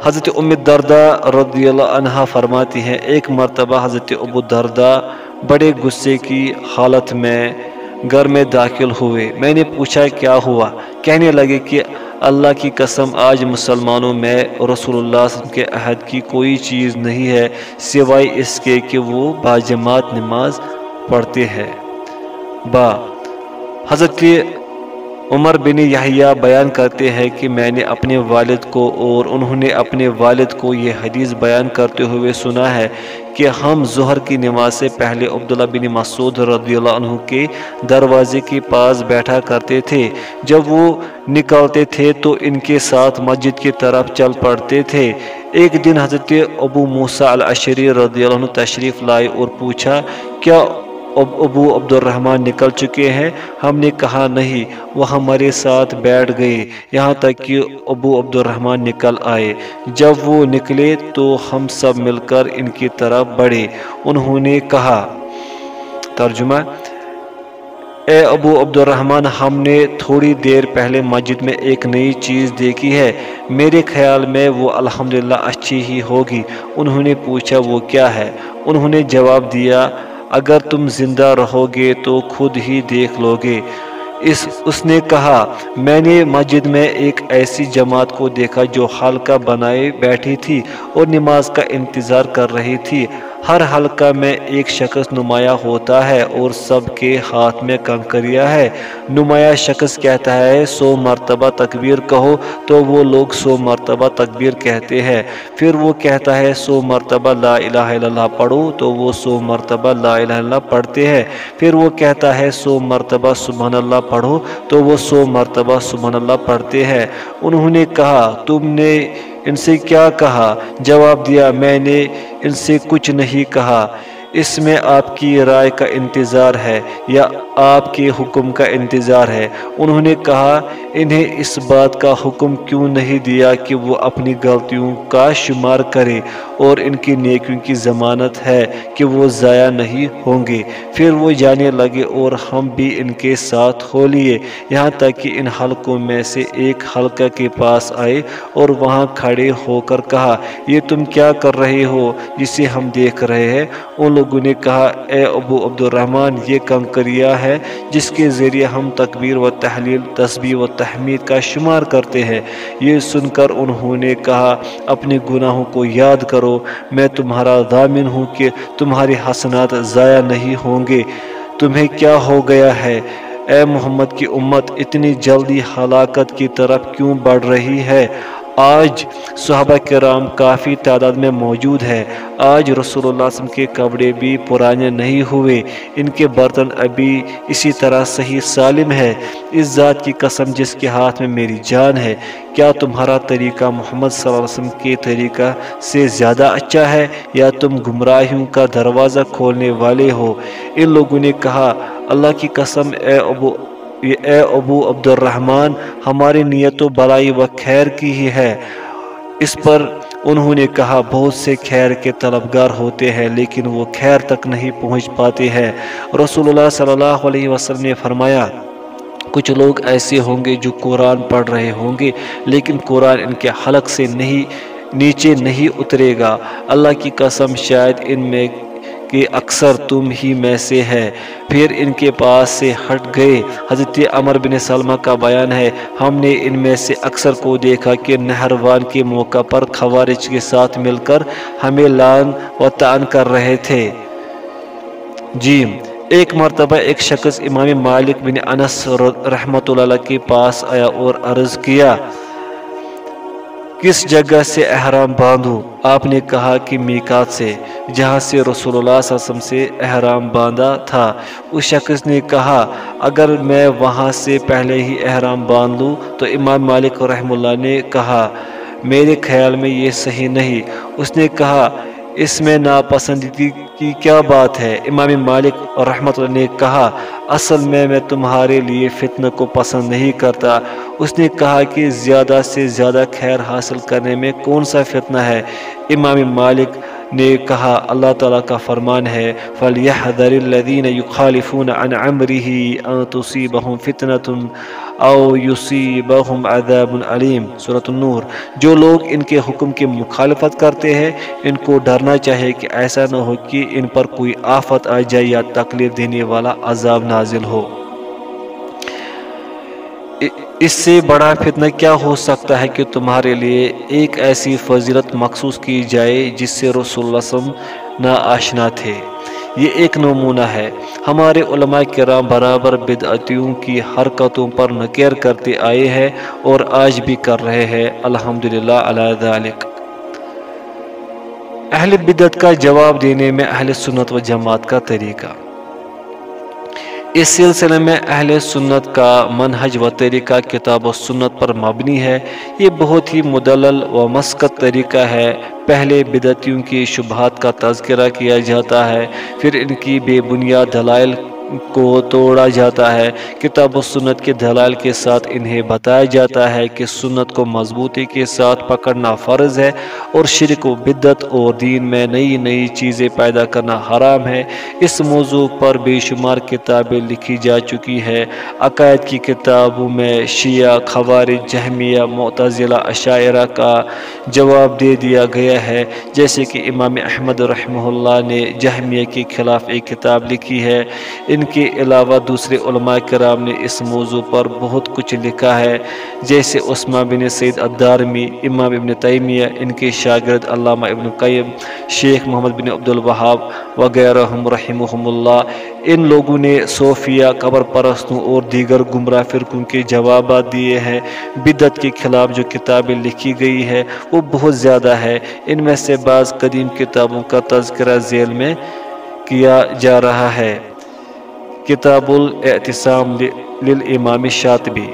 حضرت ام دردہ رضی اللہ عنہ فرماتی ہیں، ایک مرتبہ حضرت ابو دردہ بڑے غصے کی حالت میں گھر میں داخل ہوئے۔ میں نے پوچھا، کیا ہوا؟ کہنے لگے کہ اللہ کی قسم، آج مسلمانوں میں رسول اللہ صلی اللہ علیہ وسلم کے عہد کی کوئی چیز نہیں ہے، سوائے اس کے کہ وہ باجماعت نماز پڑھتے ہیں۔ با۔ حضرت عمر بن یحییٰ بیان کرتے ہیں کہ میں نے اپنے والد کو اور انہوں نے اپنے والد کو یہ حدیث بیان کرتے ہوئے سنا ہے کہ ہم ظہر کی نماز سے پہلے عبداللہ بن مسعود رضی اللہ عنہ کے دروازے کے پاس بیٹھا کرتے تھے۔ جب وہ نکلتے تھے تو ان کے ساتھ مسجد کی طرف چل پڑتے تھے۔ ایک دن حضرت ابو موسیٰ العشری رضی اللہ عنہ تشریف لائے اور پوچھا، کیا ابو عبد الرحمن نکل چکے ہیں۔ ہم نے کہا، نہیں، وہ ہمارے ساتھ بیٹھ گئے۔ یہاں تک کہ ابو عبد الرحمن نکل آئے۔ جب وہ نکلے تو ہم سب مل کر ان کی طرف بڑھے۔ انہوں نے کہا، ترجمہ، اے ابو عبد الرحمن ہم نے تھوڑی دیر پہلے مسجد میں ایک نئی چیز دیکھی ہے۔ میرے خیال میں وہ الحمدللہ اچھی ہی ہوگی۔ انہوں نے پوچھا، وہ کیا ہے؟ انہوں نے جواب دیا اگر تم زندہ رہو گے تو خود ہی دیکھ لو گے۔ اس اس نے کہا، میں نے مسجد میں ایک ایسی جماعت کو دیکھا جو حلقہ بنائے بیٹھی تھی اور نماز کا انتظار کر رہی تھی۔ ہر حلقہ میں ایک شخص نمایاں ہوتا ہے اور سب کے ہاتھ میں کنکریا ہے۔ نمایاں شخص کہتا ہے، سو مرتبہ تکبیر کہو۔ تو وہ لوگ سو مرتبہ تکبیر کہتے ہیں۔ پھر وہ کہتا ہے، سو مرتبہ لا الہ الا اللہ پڑھو۔ تو وہ سو مرتبہ لا الہ الا اللہ پڑھتے ہیں۔ پھر وہ کہتا ہے، سو مرتبہ سبحان اللہ پڑھو۔ تو وہ سو مرتبہ سبحان اللہ پڑھتے ہیں۔ انہوں نے کہا، تم نے ان سے کیا کہا؟ جواب دیا، میں نے ان سے کچھ نہیں کہا۔ اس میں آپ کی رائے کا انتظار ہے یا آپ کے حکم کا انتظار ہے؟ انہوں نے کہا، انہیں اس بات کا حکم کیوں نہیں دیا کہ وہ اپنی غلطیوں کا شمار کرے اور ان کی نیکیوں کی ضمانت ہے کہ وہ ضائع نہیں ہوں گے؟ پھر وہ جانے لگے اور ہم بھی ان کے ساتھ ہو لیے۔ یہاں تک کہ ان حلقوں میں سے ایک حلقہ کے پاس آئے اور وہاں کھڑے ہو کر کہا، یہ تم کیا کر رہے ہو؟ جسے ہم دیکھ رہے ہیں۔ ان لوگوں نے کہا، اے ابو عبد الرحمن یہ کنکریا ہے جس کے ذریعے ہم تکبیر و تحلیل، تسبیح و تحمید کا شمار کرتے ہیں۔ یہ سن کر انہوں نے کہا، اپنے گناہوں کو یاد کرو، میں تمہارا ضامن ہوں کہ تمہاری حسنات ضائع نہیں ہوں گے۔ تمہیں کیا ہو گیا ہے؟ اے محمد کی امت، اتنی جلدی ہلاکت کی طرف کیوں بڑھ رہی ہے؟ آج صحابہ کرام کافی تعداد میں موجود ہے آج رسول اللہ وسلم کے کپڑے بھی پرانے نہیں ہوئے۔ ان کے برتن ابھی اسی طرح صحیح سالم ہے اس ذات کی قسم جس کے ہاتھ میں میری جان ہے، کیا تمہارا طریقہ محمد صلی اللہ علیہ وسلم کے طریقہ سے زیادہ اچھا ہے یا تم گمراہیوں کا دروازہ کھولنے والے ہو؟ ان لوگوں نے کہا، اللہ کی قسم، اے ابو اے ابو عبد الرحمن ہماری نیت و برائی و خیر کی ہی ہے۔ اس پر انہوں نے کہا، بہت سے خیر کے طلبگار ہوتے ہیں، لیکن وہ خیر تک نہیں پہنچ پاتے ہیں۔ رسول اللہ صلی اللہ علیہ وسلم نے فرمایا، کچھ لوگ ایسے ہوں گے جو قرآن پڑھ رہے ہوں گے، لیکن قرآن ان کے حلق سے نہیں، نیچے نہیں اترے گا۔ اللہ کی قسم، شاید ان میں کہ اکثر تم ہی میں سے ہے۔ پھر ان کے پاس سے ہٹ گئے۔ حضرت عمر بن سلمہ کا بیان ہے۔ ہم نے ان میں سے اکثر کو دیکھا کہ نہروان کے موقع پر خوارج کے ساتھ مل کر ہمیں لان و تان کر رہے تھے۔ جی ایک مرتبہ ایک شخص امام مالک بن انس رحمۃ اللہ کے پاس آیا اور عرض کیا کس جگہ سے احرام باندھو؟ آپ نے کہا کہ میکات سے، جہاں سے رسول اللہ صلی اللہ علیہ وسلم سے احرام باندھا تھا۔ اس شخص نے کہا، اگر میں وہاں سے پہلے ہی احرام باندھ لوں تو امام مالک رحم اللہ نے کہا، میرے خیال میں یہ صحیح نہیں۔ اس نے کہا اس میں ناپسندیدگی کی کیا بات ہے؟ امام مالک اور رحمت اللہ نے کہا، اصل میں میں تمہارے لیے فتنہ کو پسند نہیں کرتا۔ اس نے کہا کہ زیادہ سے زیادہ خیر حاصل کرنے میں کون سا فتنہ ہے؟ امام مالک نے کہا، اللہ تعالیٰ کا فرمان ہے، فَلْيَحْذَرِ الَّذِينَ يُخَالِفُونَ عَنْ عَمْرِهِ أَن تُصِيبَهُمْ فِتْنَةٌ او یصیبہم عذاب علیم، سورة النور۔ جو لوگ ان کے حکم کی مخالفت کرتے ہیں، ان کو ڈرنا چاہے کہ ایسا نہ ہو کہ ان پر کوئی آفت آ جائے یا تکلیف دینے والا عذاب نازل ہو۔ اس سے بڑا فتنہ کیا ہو سکتا ہے کہ تمہارے لیے ایک ایسی فضیلت مخصوص کی جائے جس سے رسول اللہ صلی اللہ علیہ وسلم نا آشنا تھے۔ یہ ایک نمونہ ہے۔ ہمارے علماء کرام برابر بدعتیوں کی حرکتوں پر نکیر کرتے آئے ہیں اور آج بھی کر رہے ہیں۔ الحمدللہ علی ذالک اہل بدعت کا جواب دینے میں اہل سنت و جماعت کا طریقہ۔ اس سلسلے میں اہل سنت کا منہج و طریقہ کتاب و سنت پر مبنی ہے۔ یہ بہت ہی مدلل و مسکت طریقہ ہے۔ پہلے بدعتیوں کی شبہات کا تذکرہ کیا جاتا ہے، پھر ان کی بے بنیاد دلائل کو توڑا جاتا ہے، کتاب و سنت کے دلائل کے ساتھ انہیں بتایا جاتا ہے کہ سنت کو مضبوطی کے ساتھ پکڑنا فرض ہے اور شرک و بدت اور دین میں نئی نئی چیزیں پیدا کرنا حرام ہے۔ اس موضوع پر بے شمار کتابیں لکھی جا چکی ہے عقائد کی کتابوں میں شیعہ، خوارج، جہمیہ، معتزلہ عشاعرہ کا جواب دے دیا گیا ہے۔ جیسے کہ امام احمد رحمہ اللہ نے جہمیہ کے خلاف ایک کتاب لکھی ہے۔ ان کے علاوہ دوسرے علماء کرام نے اس موضوع پر بہت کچھ لکھا ہے، جیسے عثمہ بن سید الدارمی، امام ابن تیمیہ، ان کے شاگرد علامہ ابن قیم، شیخ محمد بن عبد الوہاب وغیرہ رحمہم اللہ۔ ان لوگوں نے صوفیہ قبر پرستوں اور دیگر گمراہ فرقوں کے جوابات دیے ہیں۔ بدت کے خلاف جو کتابیں لکھی گئی ہے وہ بہت زیادہ ہے ان میں سے بعض قدیم کتابوں کا تذکرہ ذیل میں کیا جا رہا ہے۔ کتاب الاعتصام للامام شاطبی،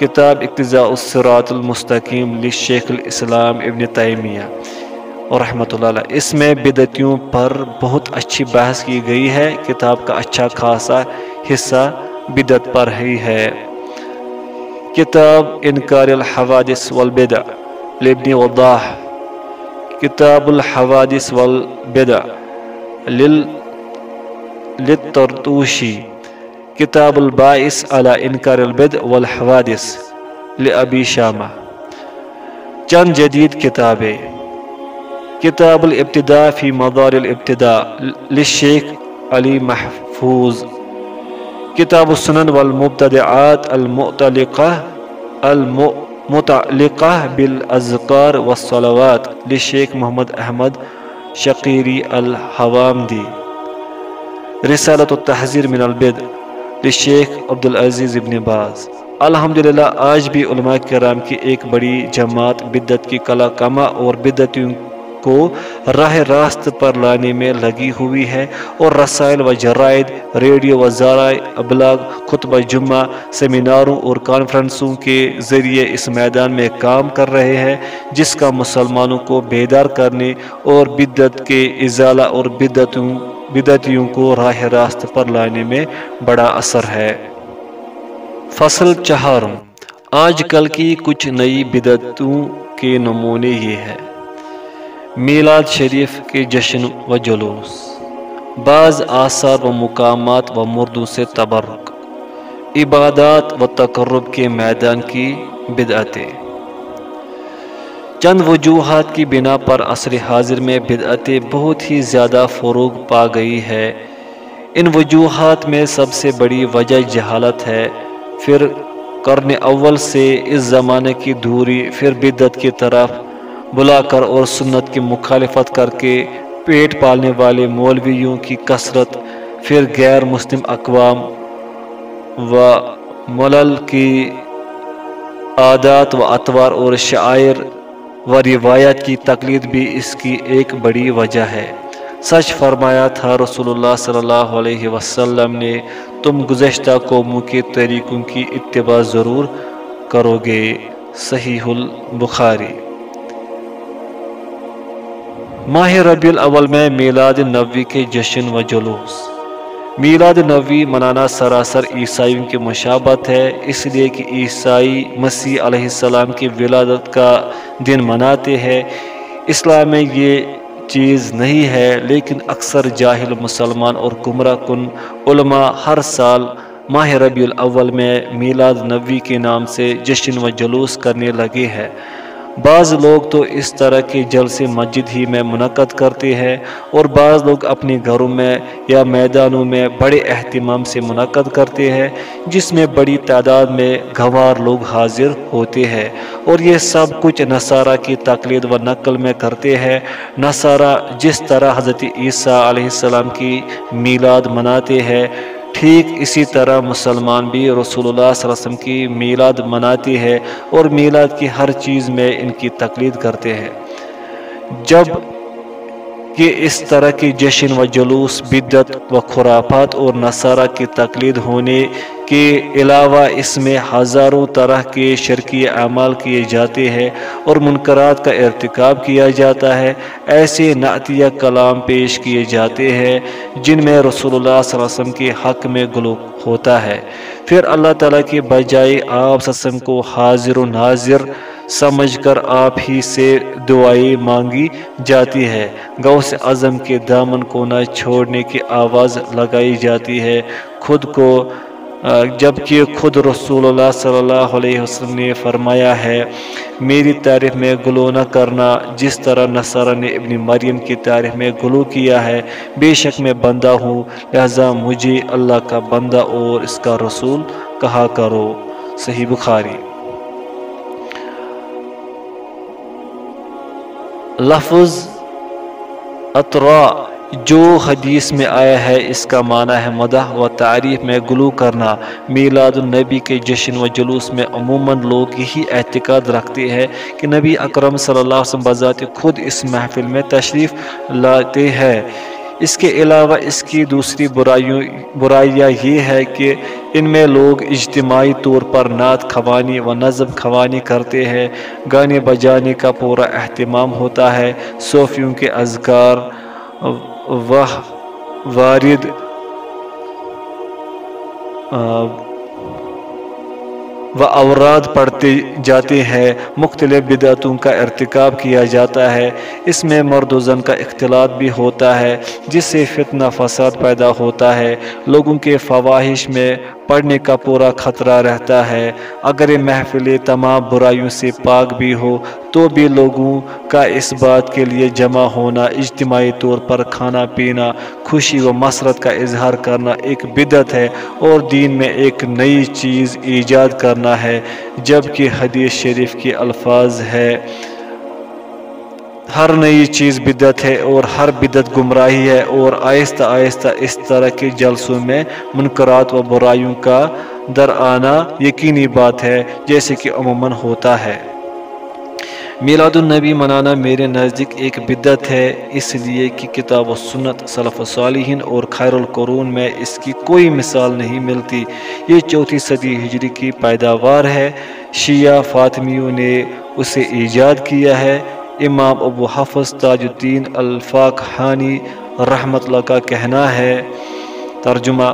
کتاب اقتضاء الصراط المستقیم لشیخ الاسلام ابن تیمیہ۔ اور رحمۃ اللہ علیہ، اس میں بدتیوں پر بہت اچھی بحث کی گئی ہے۔ کتاب کا اچھا خاصا حصہ بدت پر ہی ہے۔ کتاب انکار الحوادث والبدع لابن وضاح۔ کتاب الحوادث والبدع لل للترطوشی کتاب الباعث على انکار البد والحوادث لأبی شامہ۔ چند جدید کتابیں۔ کتاب الابتداء فی مدار الابتداء للشیخ علی محفوظ۔ کتاب السنن والمبتدعات المعتلقہ المتعلقہ بالاذکار والصلوات للشیخ محمد احمد شقیری الحوامدی۔ رسالت التحذیر من البد للشیخ عبدالعزیز ابن باز۔ الحمدللہ، آج بھی علماء کرام کی ایک بڑی جماعت بدت کی کلا کما اور بدتیوں کو راہ راست پر لانے میں لگی ہوئی ہے اور رسائل و جرائد، ریڈیو و ذرائع ابلاغ، خطبہ جمعہ، سیمیناروں اور کانفرنسوں کے ذریعے اس میدان میں کام کر رہے ہیں، جس کا مسلمانوں کو بیدار کرنے اور بدت کے ازالہ اور بدتوں بدتیوں کو راہ راست پر لانے میں بڑا اثر ہے۔ فصل چہارم، آج کل کی کچھ نئی بدتوں کے نمونے یہ ہے۔ میلاد شریف کے جشن و جلوس، بعض آثار و مقامات و مردوں سے تبرک، عبادات و تقرب کے میدان کی بدعتیں۔ چند وجوہات کی بنا پر عصر حاضر میں بدعتیں بہت ہی زیادہ فروغ پا گئی ہے۔ ان وجوہات میں سب سے بڑی وجہ جہالت ہے۔ پھر کرنے اول سے اس زمانے کی دوری پھر بدت کی طرف بلا کر اور سنت کی مخالفت کر کے پیٹ پالنے والے مولویوں کی کثرت پھر غیر مسلم اقوام و ملل کی عادات و اطوار اور شاعر و روایت کی تقلید بھی اس کی ایک بڑی وجہ ہے۔ سچ فرمایا تھا، رسول اللہ صلی اللہ علیہ وسلم نے، تم گزشتہ قوموں کے طریقوں کی اتباع ضرور کرو گے۔ صحیح البخاری۔ ماہ ربی الاول میں میلاد نبوی کے جشن و جلوس۔ میلاد نبوی منانا سراسر عیسائیوں کی مشابت ہے، اس لیے کہ عیسائی مسیح علیہ السلام کی ولادت کا دن مناتے ہیں۔ اسلام میں یہ چیز نہیں ہے، لیکن اکثر جاہل، مسلمان اور گمراہ کن علماء ہر سال ماہ ربی الاول میں میلاد نبوی کے نام سے جشن و جلوس کرنے لگے ہیں۔ بعض لوگ تو اس طرح کے جلسے مسجد ہی میں منعقد کرتے ہیں اور بعض لوگ اپنے گھروں میں یا میدانوں میں بڑے اہتمام سے منعقد کرتے ہیں، جس میں بڑی تعداد میں گھوار لوگ حاضر ہوتے ہیں۔ اور یہ سب کچھ نصارہ کی تقلید و نقل میں کرتے ہیں۔ نصارہ جس طرح حضرت عیسیٰ علیہ السلام کی میلاد مناتے ہیں ٹھیک اسی طرح مسلمان بھی رسول اللہ صلی اللہ علیہ وسلم کی میلاد مناتی ہے اور میلاد کی ہر چیز میں ان کی تقلید کرتے ہیں۔ جب کہ اس طرح کی جشن و جلوس بدت و خرافات اور نصارہ کی تقلید ہونے کے علاوہ اس میں ہزاروں طرح کے شرکی اعمال کیے جاتے ہیں اور منکرات کا ارتکاب کیا جاتا ہے۔ ایسے نعتیہ کلام پیش کیے جاتے ہیں جن میں رسول اللہ صلی اللہ علیہ وسلم کے حق میں گلو ہوتا ہے۔ پھر اللہ تعالیٰ کے بجائے آپ وسلم کو حاضر و ناظر سمجھ کر آپ ہی سے دعائیں مانگی جاتی ہے۔ غوث اعظم کے دامن کو نہ چھوڑنے کی آواز لگائی جاتی ہے۔ خود کو جبکہ خود رسول اللہ صلی اللہ علیہ وسلم نے فرمایا ہے، میری تعریف میں گلو نہ کرنا۔ جس طرح نصارہ نے ابن مریم کی تعریف میں گلو کیا ہے، بے شک میں بندہ ہوں۔ لہذا مجھے اللہ کا بندہ اور اس کا رسول کہا کرو۔ صحیح بخاری۔ لفظ اطراء، جو حدیث میں آیا ہے، اس کا معنی ہے مدح و تعریف میں گلو کرنا۔ میلاد النبی کے جشن و جلوس میں عموماً لوگ یہی اعتقاد رکھتے ہیں کہ نبی اکرم صلی اللہ علیہ وسلم بذات خود اس محفل میں تشریف لاتے ہیں۔ اس کے علاوہ اس کی دوسری برائیوں برائیاں یہ ہے کہ ان میں لوگ اجتماعی طور پر نعت خوانی و نظم خوانی کرتے ہیں۔ گانے بجانے کا پورا اہتمام ہوتا ہے۔ صوفیوں کے اذکار وہ وارد و اوراد پڑھتے جاتے ہیں، مختلف بدعتوں کا ارتکاب کیا جاتا ہے۔ اس میں مرد و زن کا اختلاط بھی ہوتا ہے، جس سے فتنہ فساد پیدا ہوتا ہے۔ لوگوں کے فواہش میں پڑھنے کا پورا خطرہ رہتا ہے۔ اگر محفلیں تمام برائیوں سے پاک بھی ہو تو بھی لوگوں کا اس بات کے لیے جمع ہونا، اجتماعی طور پر کھانا پینا، خوشی و مسرت کا اظہار کرنا ایک بدت ہے اور دین میں ایک نئی چیز ایجاد کرنا ہے۔ جبکہ حدیث شریف کے الفاظ ہے، ہر نئی چیز بدت ہے اور ہر بدت گمراہی ہے اور آہستہ آہستہ اس طرح کے جلسوں میں منقرات و برائیوں کا در آنا یقینی بات ہے، جیسے کہ عموماً ہوتا ہے۔ میلاد النبی منانا میرے نزدیک ایک بدت ہے، اس لیے کہ کتاب و سنت صلف صالحین اور خیر القرون میں اس کی کوئی مثال نہیں ملتی۔ یہ چوتھی صدی ہجری کی پیداوار ہے۔ شیعہ فاطمیوں نے اسے ایجاد کیا ہے۔ امام ابو حفظ تاج الدین الفاق حانی رحمت اللہ کا کہنا ہے۔ ترجمہ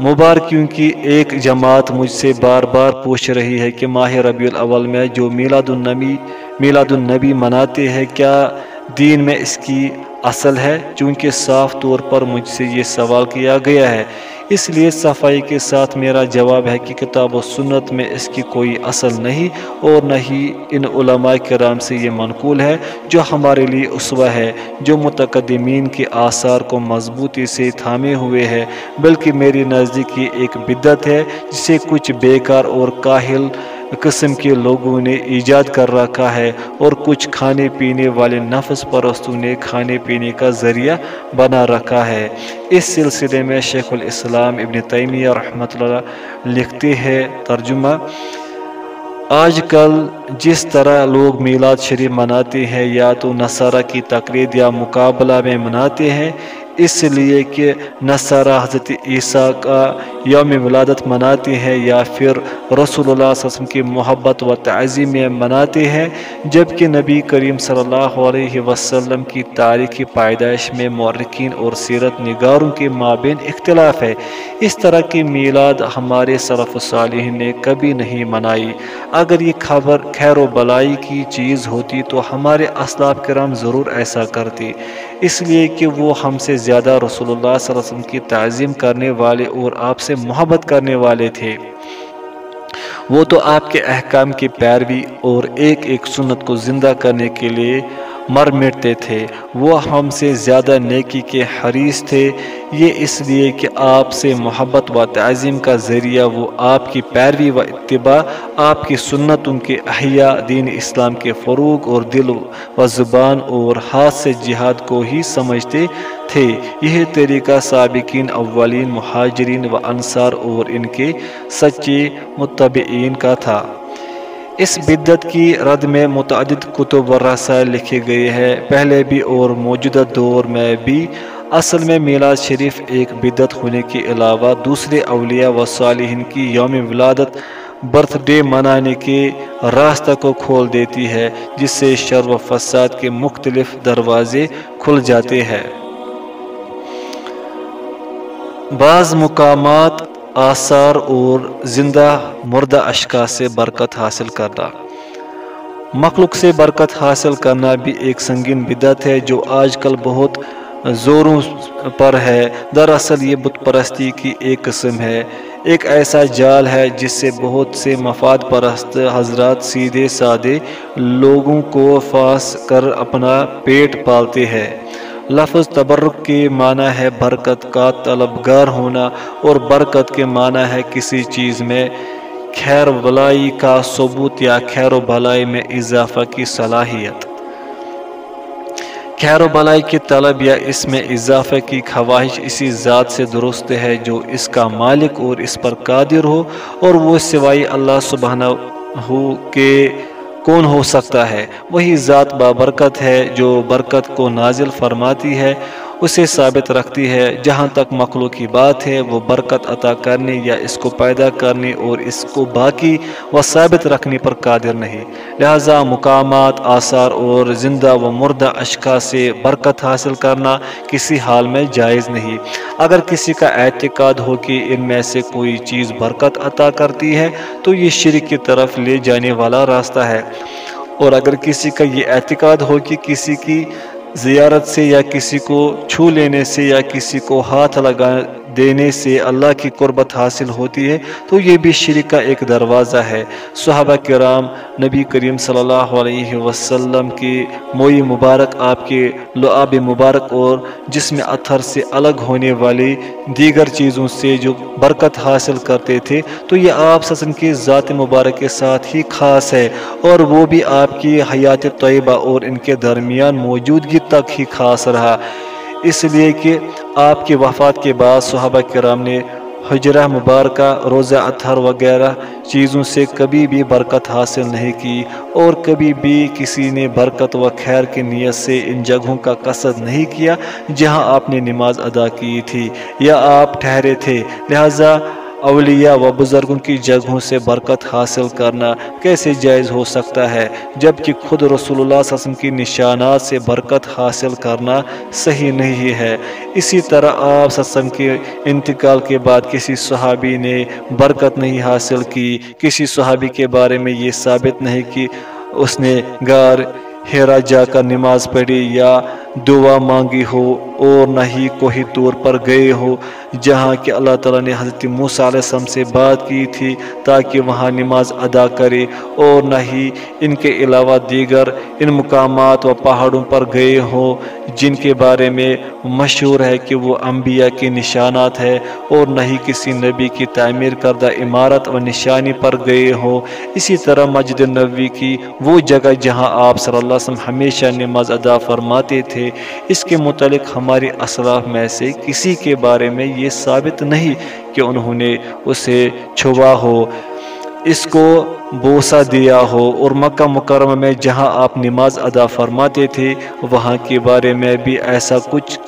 مبارکیوں کی ایک جماعت مجھ سے بار بار پوچھ رہی ہے کہ ماہ ربیع الاول میں جو میلاد النبی میلاد النبی مناتے ہیں، کیا دین میں اس کی اصل ہے؟ چونکہ صاف طور پر مجھ سے یہ سوال کیا گیا ہے۔ اس لیے صفائی کے ساتھ میرا جواب ہے کہ کتاب و سنت میں اس کی کوئی اصل نہیں اور نہ ہی ان علماء کرام سے یہ منقول ہے جو ہمارے لیے اسوہ ہے، جو متقدمین کے آثار کو مضبوطی سے تھامے ہوئے ہے بلکہ میری نزدیکی ایک بدت ہے جسے کچھ بیکار اور کاہل قسم کے لوگوں نے ایجاد کر رکھا ہے اور کچھ کھانے پینے والے نفس پرستوں نے کھانے پینے کا ذریعہ بنا رکھا ہے۔ اس سلسلے میں شیخ الاسلام ابن تیمیہ رحمۃ اللہ لکھتے ہیں ترجمہ، آج کل جس طرح لوگ میلاد شریف مناتے ہیں، یا تو نصارہ کی تقرید یا مقابلہ میں مناتے ہیں، اس لیے کہ نصارہ حضرت عیسیٰ کا یوم ولادت مناتے ہیں یا پھر رسول اللہ صلی اللہ علیہ وسلم کی محبت و تعظیم میں مناتے ہیں، جبکہ نبی کریم صلی اللہ علیہ وسلم کی تاریخی پیدائش میں مورکین اور سیرت نگاروں کے مابین اختلاف ہے۔ اس طرح کی میلاد ہمارے صرف صالح نے کبھی نہیں منائی۔ اگر یہ خبر خیر و بلائی کی چیز ہوتی تو ہمارے اسلاف کرام ضرور ایسا کرتی اس لیے کہ وہ ہم سے زیادہ رسول اللہ صلی اللہ علیہ وسلم کی تعظیم کرنے والے اور آپ سے محبت کرنے والے تھے۔ وہ تو آپ کے احکام کی پیروی اور ایک ایک سنت کو زندہ کرنے کے لیے مر مٹتے تھے۔ وہ ہم سے زیادہ نیکی کے حریص تھے۔ یہ اس لیے کہ آپ سے محبت و تعظیم کا ذریعہ وہ آپ کی پیروی و اتباع، آپ کی سنتوں کے احیاء، دین اسلام کے فروغ اور دل و زبان اور ہاتھ سے جہاد کو ہی سمجھتے تھے۔ یہ طریقہ سابقین اولین، مہاجرین و انصار اور ان کے سچے متبعین کا تھا۔ اس بدت کی رد میں متعدد کتب و رسائل لکھے گئے ہیں۔ پہلے بھی اور موجودہ دور میں بھی اصل میں میلاد شریف ایک بدت ہونے کے علاوہ دوسرے اولیاء و صالحین کی یوم ولادت برتھ ڈے منانے کے راستہ کو کھول دیتی ہے، جس سے شر و فساد کے مختلف دروازے کھل جاتے ہیں۔ بعض مقامات آثار اور زندہ مردہ اشکا سے برکت حاصل کرنا۔ مخلوق سے برکت حاصل کرنا بھی ایک سنگین بدت ہے جو آج کل بہت زوروں پر ہے۔ دراصل یہ بت پرستی کی ایک قسم ہے۔ ایک ایسا جال ہے جس سے بہت سے مفاد پرست حضرات سیدھے سادے لوگوں کو فاس کر اپنا پیٹ پالتے ہیں۔ لفظ تبرک کے معنی ہے برکت کا طلبگار ہونا اور برکت کے معنی ہے کسی چیز میں خیر و بلائی کا ثبوت یا خیر و بلائی میں اضافہ کی صلاحیت۔ خیر و بلائی کی طلب یا اس میں اضافہ کی خواہش اسی ذات سے درست ہے جو اس کا مالک اور اس پر قادر ہو اور وہ سوائے اللہ سبحانہ ہو کہ کون ہو سکتا ہے؟ وہی ذات بابرکت ہے جو برکت کو نازل فرماتی ہے اسے ثابت رکھتی ہے، جہاں تک مخلوق کی بات ہے، وہ برکت عطا کرنے یا اس کو پیدا کرنے اور اس کو باقی و ثابت رکھنے پر قادر نہیں۔ لہذا مقامات، آثار اور زندہ و مردہ اشکا سے برکت حاصل کرنا کسی حال میں جائز نہیں۔ اگر کسی کا اعتقاد ہو کہ ان میں سے کوئی چیز برکت عطا کرتی ہے، تو یہ شرک کی طرف لے جانے والا راستہ ہے۔ اور اگر کسی کا یہ اعتقاد ہو کہ کسی کی زیارت سے یا کسی کو چھو لینے سے یا کسی کو ہاتھ لگا دینے سے اللہ کی قربت حاصل ہوتی ہے، تو یہ بھی شرک کا ایک دروازہ ہے۔ صحابہ کرام، نبی کریم صلی اللہ علیہ وسلم کی موئی مبارک، آپ کے لعاب مبارک اور جسم اتھر سے الگ ہونے والی دیگر چیزوں سے جو برکت حاصل کرتے تھے، تو یہ آپ سسن کی ذات مبارک کے ساتھ ہی خاص ہے۔ اور وہ بھی آپ کی حیات طیبہ اور ان کے درمیان موجودگی تک ہی خاص رہا۔ اس لیے کہ آپ کی وفات کے بعد صحابہ کرام نے حجرہ مبارکہ، روزہ اتھر وغیرہ چیزوں سے کبھی بھی برکت حاصل نہیں کی اور کبھی بھی کسی نے برکت و خیر کی نیت سے ان جگہوں کا قصد نہیں کیا جہاں آپ نے نماز ادا کی تھی یا آپ ٹھہرے تھے۔ لہٰذا اولیاء و بزرگوں کی جگہوں سے برکت حاصل کرنا کیسے جائز ہو سکتا ہے؟ جبکہ خود رسول اللہ صلی اللہ علیہ وسلم کی نشانات سے برکت حاصل کرنا صحیح نہیں ہے۔ اسی طرح آپ وسلم کے انتقال کے بعد کسی صحابی نے برکت نہیں حاصل کی، کسی صحابی کے بارے میں یہ ثابت نہیں کہ اس نے گار ہیرا جا کر نماز پڑھی یا دعا مانگی ہو اور نہ ہی کوئی طور پر گئے ہو، جہاں کہ اللہ تعالیٰ نے حضرت موسیٰ علیہ السلام سے بات کی تھی تاکہ وہاں نماز ادا کرے اور نہ ہی ان کے علاوہ دیگر ان مقامات و پہاڑوں پر گئے ہوں جن کے بارے میں مشہور ہے کہ وہ انبیاء کے نشانات ہے اور نہ ہی کسی نبی کی تعمیر کردہ عمارت و نشانی پر گئے ہوں اسی طرح مسجد نبی کی وہ جگہ جہاں آپ صلی اللہ وسلم ہمیشہ نماز ادا فرماتے تھے۔ اس کے متعلق ہماری اسلاف میں سے کسی کے بارے میں یہ ثابت نہیں کہ انہوں نے اسے چھوا ہو، اس کو بوسہ دیا ہو۔ اور مکہ مکرمہ میں جہاں آپ نماز ادا فرماتے تھے، وہاں کے بارے میں بھی ایسا کچھ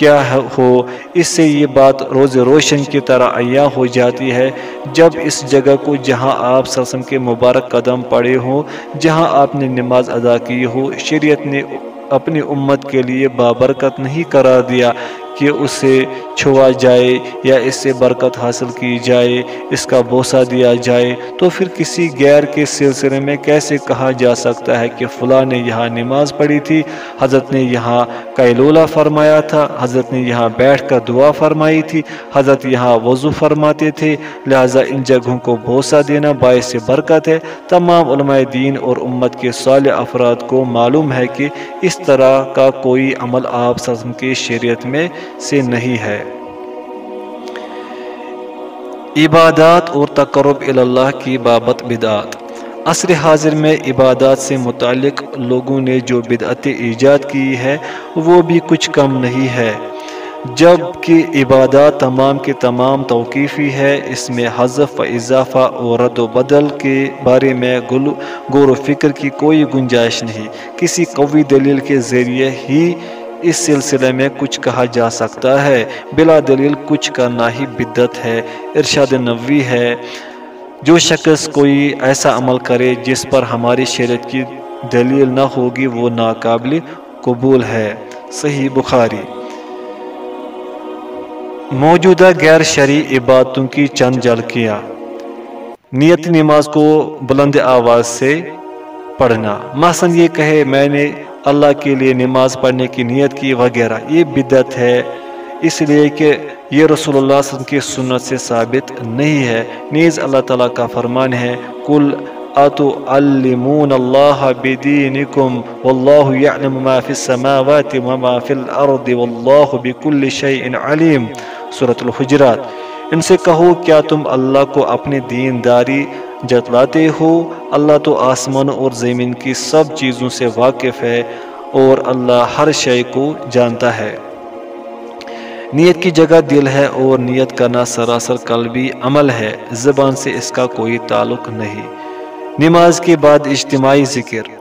کیا ہو۔ اس سے یہ بات روز روشن کی طرح عیاں ہو جاتی ہے۔ جب اس جگہ کو جہاں آپ سرسم کے مبارک قدم پڑے ہوں، جہاں آپ نے نماز ادا کی ہو، شریعت نے اپنی امت کے لیے بابرکت نہیں قرار دیا۔ کہ اسے چھوا جائے یا اس سے برکت حاصل کی جائے، اس کا بوسہ دیا جائے۔ تو پھر کسی غیر کے سلسلے میں کیسے کہا جا سکتا ہے کہ فلاں نے یہاں نماز پڑھی تھی؟ حضرت نے یہاں کیلولہ فرمایا تھا، حضرت نے یہاں بیٹھ کر دعا فرمائی تھی، حضرت یہاں وضو فرماتے تھے۔ لہٰذا ان جگہوں کو بوسہ دینا باعث برکت ہے۔ تمام علماء دین اور امت کے صالح افراد کو معلوم ہے کہ اس طرح کا کوئی عمل آپ سزم کی شریعت میں سے نہیں ہے۔ عبادات اور تقرب اللہ کی بابت بدعات عصر حاضر میں عبادات سے متعلق لوگوں نے جو بدعت ایجاد کی ہے، وہ بھی کچھ کم نہیں ہے۔ جبکہ عبادات تمام کے تمام توقیفی ہے، اس میں حذف و اضافہ اور رد و بدل کے بارے میں غور و فکر کی کوئی گنجائش نہیں۔ کسی قوی دلیل کے ذریعے ہی اس سلسلے میں کچھ کہا جا سکتا ہے۔ بلا دلیل کچھ کرنا ہی بدت ہے۔ ارشاد نوی ہے۔ جو شخص کوئی ایسا عمل کرے جس پر ہماری شریعت کی دلیل نہ ہوگی، وہ ناقابل قبول ہے۔ صحیح بخاری۔ موجودہ غیر شرعی عبادتوں کی چند جھلکیاں۔ نیت نماز کو بلند آواز سے پڑھنا۔ مثلا یہ کہے، میں نے اللہ کے لیے نماز پڑھنے کی نیت کی وغیرہ، یہ بدت ہے۔ اس لیے کہ یہ رسول اللہ صلی اللہ علیہ وسلم کی سنت سے ثابت نہیں ہے۔ نیز اللہ تعالیٰ کا فرمان ہے کل اتو علمون اللہ بدینکم واللہ یعلم ما فی السماوات وما فی الارض واللہ بکل شیء علیم۔ سورة الحجرات۔ ان سے کہو، کیا تم اللہ کو اپنے دین داری جتلاتے ہو؟ اللہ تو آسمان اور زمین کی سب چیزوں سے واقف ہے اور اللہ ہر شے کو جانتا ہے۔ نیت کی جگہ دل ہے اور نیت کرنا سراسر قلبی عمل ہے، زبان سے اس کا کوئی تعلق نہیں۔ نماز کے بعد اجتماعی ذکر۔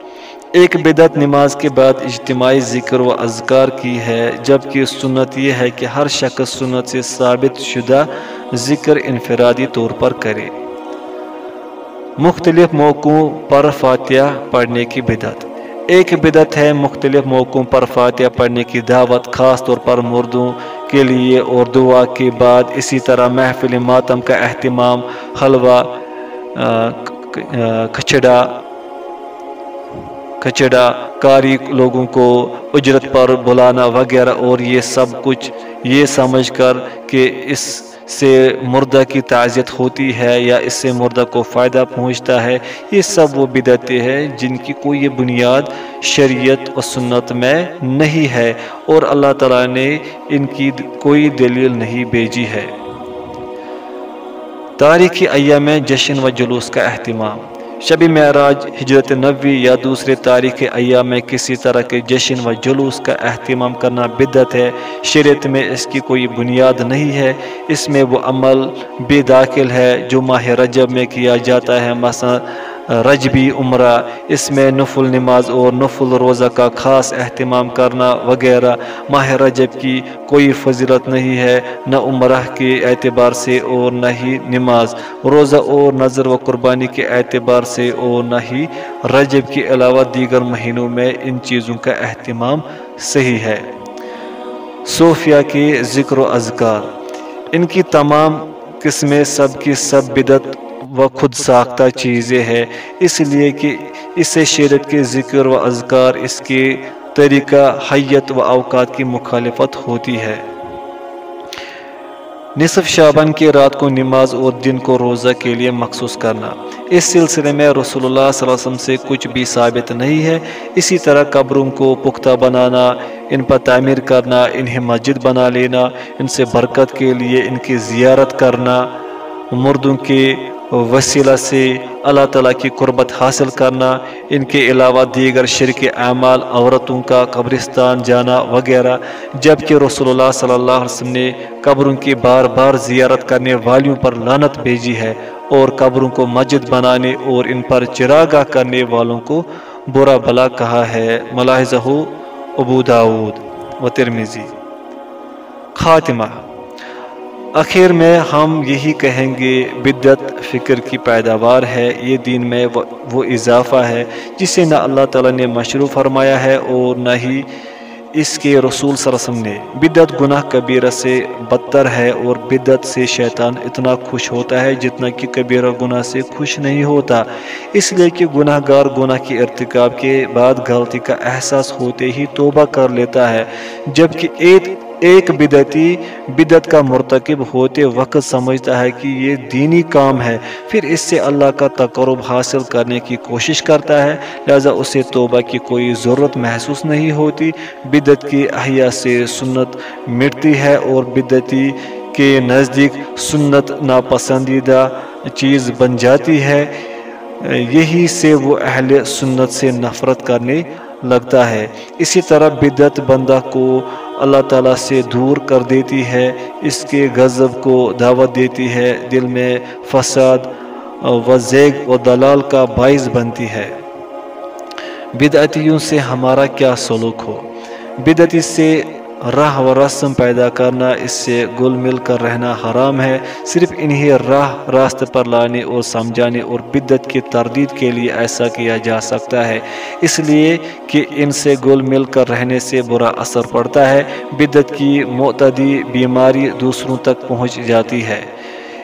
ایک بدت نماز کے بعد اجتماعی ذکر و اذکار کی ہے، جبکہ سنت یہ ہے کہ ہر شخص سنت سے ثابت شدہ ذکر انفرادی طور پر کرے۔ مختلف موقعوں پر فاتحہ پڑھنے کی بدعت۔ ایک بدعت ہے مختلف موقعوں پر فاتحہ پڑھنے کی دعوت، خاص طور پر مردوں کے لیے اور دعا کے بعد اسی طرح محفل ماتم کا اہتمام، حلوہ کھچڑا کچڑا، کاری لوگوں کو اجرت پر بلانا وغیرہ اور یہ سب کچھ، یہ سمجھ کر کہ اس سے مردہ کی تعزیت ہوتی ہے یا اس سے مردہ کو فائدہ پہنچتا ہے، یہ سب وہ بدعتیں ہیں جن کی کوئی بنیاد شریعت و سنت میں نہیں ہے اور اللہ تعالیٰ نے ان کی کوئی دلیل نہیں بھیجی ہے۔ تاریخی ایام میں جشن و جلوس کا اہتمام۔ شبی معراج، ہجرت نبوی یا دوسرے تاریخ ایام میں کسی طرح کے جشن و جلوس کا اہتمام کرنا بدت ہے، شریعت میں اس کی کوئی بنیاد نہیں ہے۔ اس میں وہ عمل بھی داخل ہے جو ماہ رجب میں کیا جاتا ہے۔ مثلا رجبی عمرہ، اس میں نفل نماز اور نفل روزہ کا خاص اہتمام کرنا وغیرہ، ماہ رجب کی کوئی فضیلت نہیں ہے، نہ عمرہ کے اعتبار سے اور نہ ہی نماز۔ روزہ اور نظر و قربانی کے اعتبار سے اور نہ ہی رجب کے علاوہ دیگر مہینوں میں ان چیزوں کا اہتمام صحیح ہے۔ صوفیہ کے ذکر و اذکار۔ ان کی تمام قسمیں سب کی سب بدت و خود ساختہ چیزیں ہیں۔ اس لیے کہ اس سے شیرت کے ذکر و اذکار، اس کے طریقہ، حیت و اوقات کی مخالفت ہوتی ہے۔ نصف شابن کی رات کو نماز اور دن کو روزہ کے لیے مخصوص کرنا۔ اس سلسلے میں رسول اللہ صلی اللہ علیہ وسلم سے کچھ بھی ثابت نہیں ہے۔ اسی طرح قبروں کو پختہ بنانا، ان پر تعمیر کرنا، انہیں مسجد بنا لینا، ان سے برکت کے لیے ان کی زیارت کرنا، مردوں کے وسیلہ سے اللہ تعالیٰ کی قربت حاصل کرنا، ان کے علاوہ دیگر شرک اعمال، عورتوں کا قبرستان جانا وغیرہ، جبکہ رسول اللہ صلی اللہ علیہ وسلم نے قبروں کی بار بار زیارت کرنے والیوں پر لانت بھیجی ہے اور قبروں کو مسجد بنانے اور ان پر چراغاہ کرنے والوں کو برا بلا کہا ہے۔ ملاحظہ ابو داود و ترمیزی خاتمہ۔ آخر میں ہم یہی کہیں گے بدت فکر کی پیداوار ہے، یہ دین میں وہ اضافہ ہے، جسے نہ اللہ تعالیٰ نے مشروع فرمایا ہے اور نہ ہی اس کے رسول صلی نے۔ بدت گناہ کبیرہ سے بدتر ہے اور بدت سے شیطان اتنا خوش ہوتا ہے جتنا کہ کبیرہ گناہ سے خوش نہیں ہوتا۔ اس لیے کہ گناہ گار گناہ کی ارتکاب کے بعد غلطی کا احساس ہوتے ہی توبہ کر لیتا ہے، جبکہ ایک ایک بدعتی بدعت کا مرتکب ہوتے وقت سمجھتا ہے کہ یہ دینی کام ہے۔ پھر اس سے اللہ کا تقرب حاصل کرنے کی کوشش کرتا ہے۔ لہذا اسے توبہ کی کوئی ضرورت محسوس نہیں ہوتی۔ بدعت کی احیاء سے سنت مٹتی ہے اور بدعتی کے نزدیک سنت ناپسندیدہ چیز بن جاتی ہے۔ یہی سے وہ اہل سنت سے نفرت کرنے لگتا ہے۔ اسی طرح بدعت بندہ کو اللہ تعالیٰ سے دور کر دیتی ہے، اس کے غضب کو دعوت دیتی ہے، دل میں فساد و زیگ و دلال کا باعث بنتی ہے۔ بدعتیوں سے ہمارا کیا سلوک ہو؟ بدعتی سے راہ و رسم پیدا کرنا، اس سے گل مل کر رہنا حرام ہے۔ صرف انہیں راہ، راست پر لانے اور سمجھانے اور بدت کی تردید کے لیے ایسا کیا جا سکتا ہے۔ اس لیے کہ ان سے گل مل کر رہنے سے برا اثر پڑتا ہے۔ بدت کی معتدی بیماری دوسروں تک پہنچ جاتی ہے۔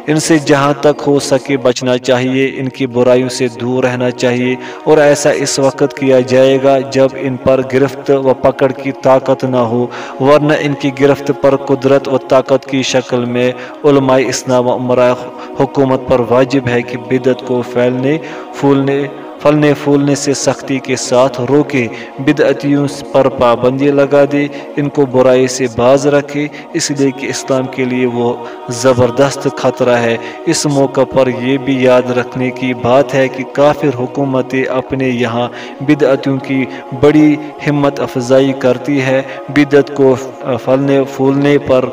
ان سے جہاں تک ہو سکے بچنا چاہیے، ان کی برائیوں سے دور رہنا چاہیے اور ایسا اس وقت کیا جائے گا جب ان پر گرفت و پکڑ کی طاقت نہ ہو، ورنہ ان کی گرفت پر قدرت و طاقت کی شکل میں علماء اسلام و عمرہ حکومت پر واجب ہے کہ بدت کو پھیلنے، پھولنے پھلنے پھولنے سے سختی کے ساتھ روکے، بدعتیوں پر پابندی لگا دے، ان کو برائی سے باز رکھے۔ اس لیے کہ اسلام کے لیے وہ زبردست خطرہ ہے۔ اس موقع پر یہ بھی یاد رکھنے کی بات ہے کہ کافر حکومتیں اپنے یہاں بدعتیوں کی بڑی ہمت افزائی کرتی ہے۔ بدعت کو پھلنے پھولنے پر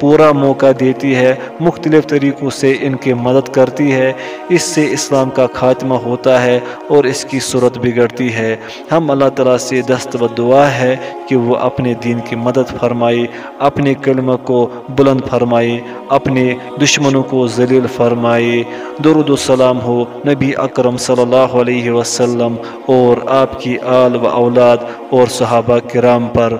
پورا موقع دیتی ہے، مختلف طریقوں سے ان کی مدد کرتی ہے۔ اس سے اسلام کا خاتمہ ہوتا ہے اور اس کی صورت بگڑتی ہے۔ ہم اللہ تعالیٰ سے دست و دعا ہے کہ وہ اپنے دین کی مدد فرمائے، اپنے کلمہ کو بلند فرمائے، اپنے دشمنوں کو ذلیل فرمائے۔ درود و سلام ہو نبی اکرم صلی اللہ علیہ وسلم اور آپ کی آل و اولاد اور صحابہ کرام پر۔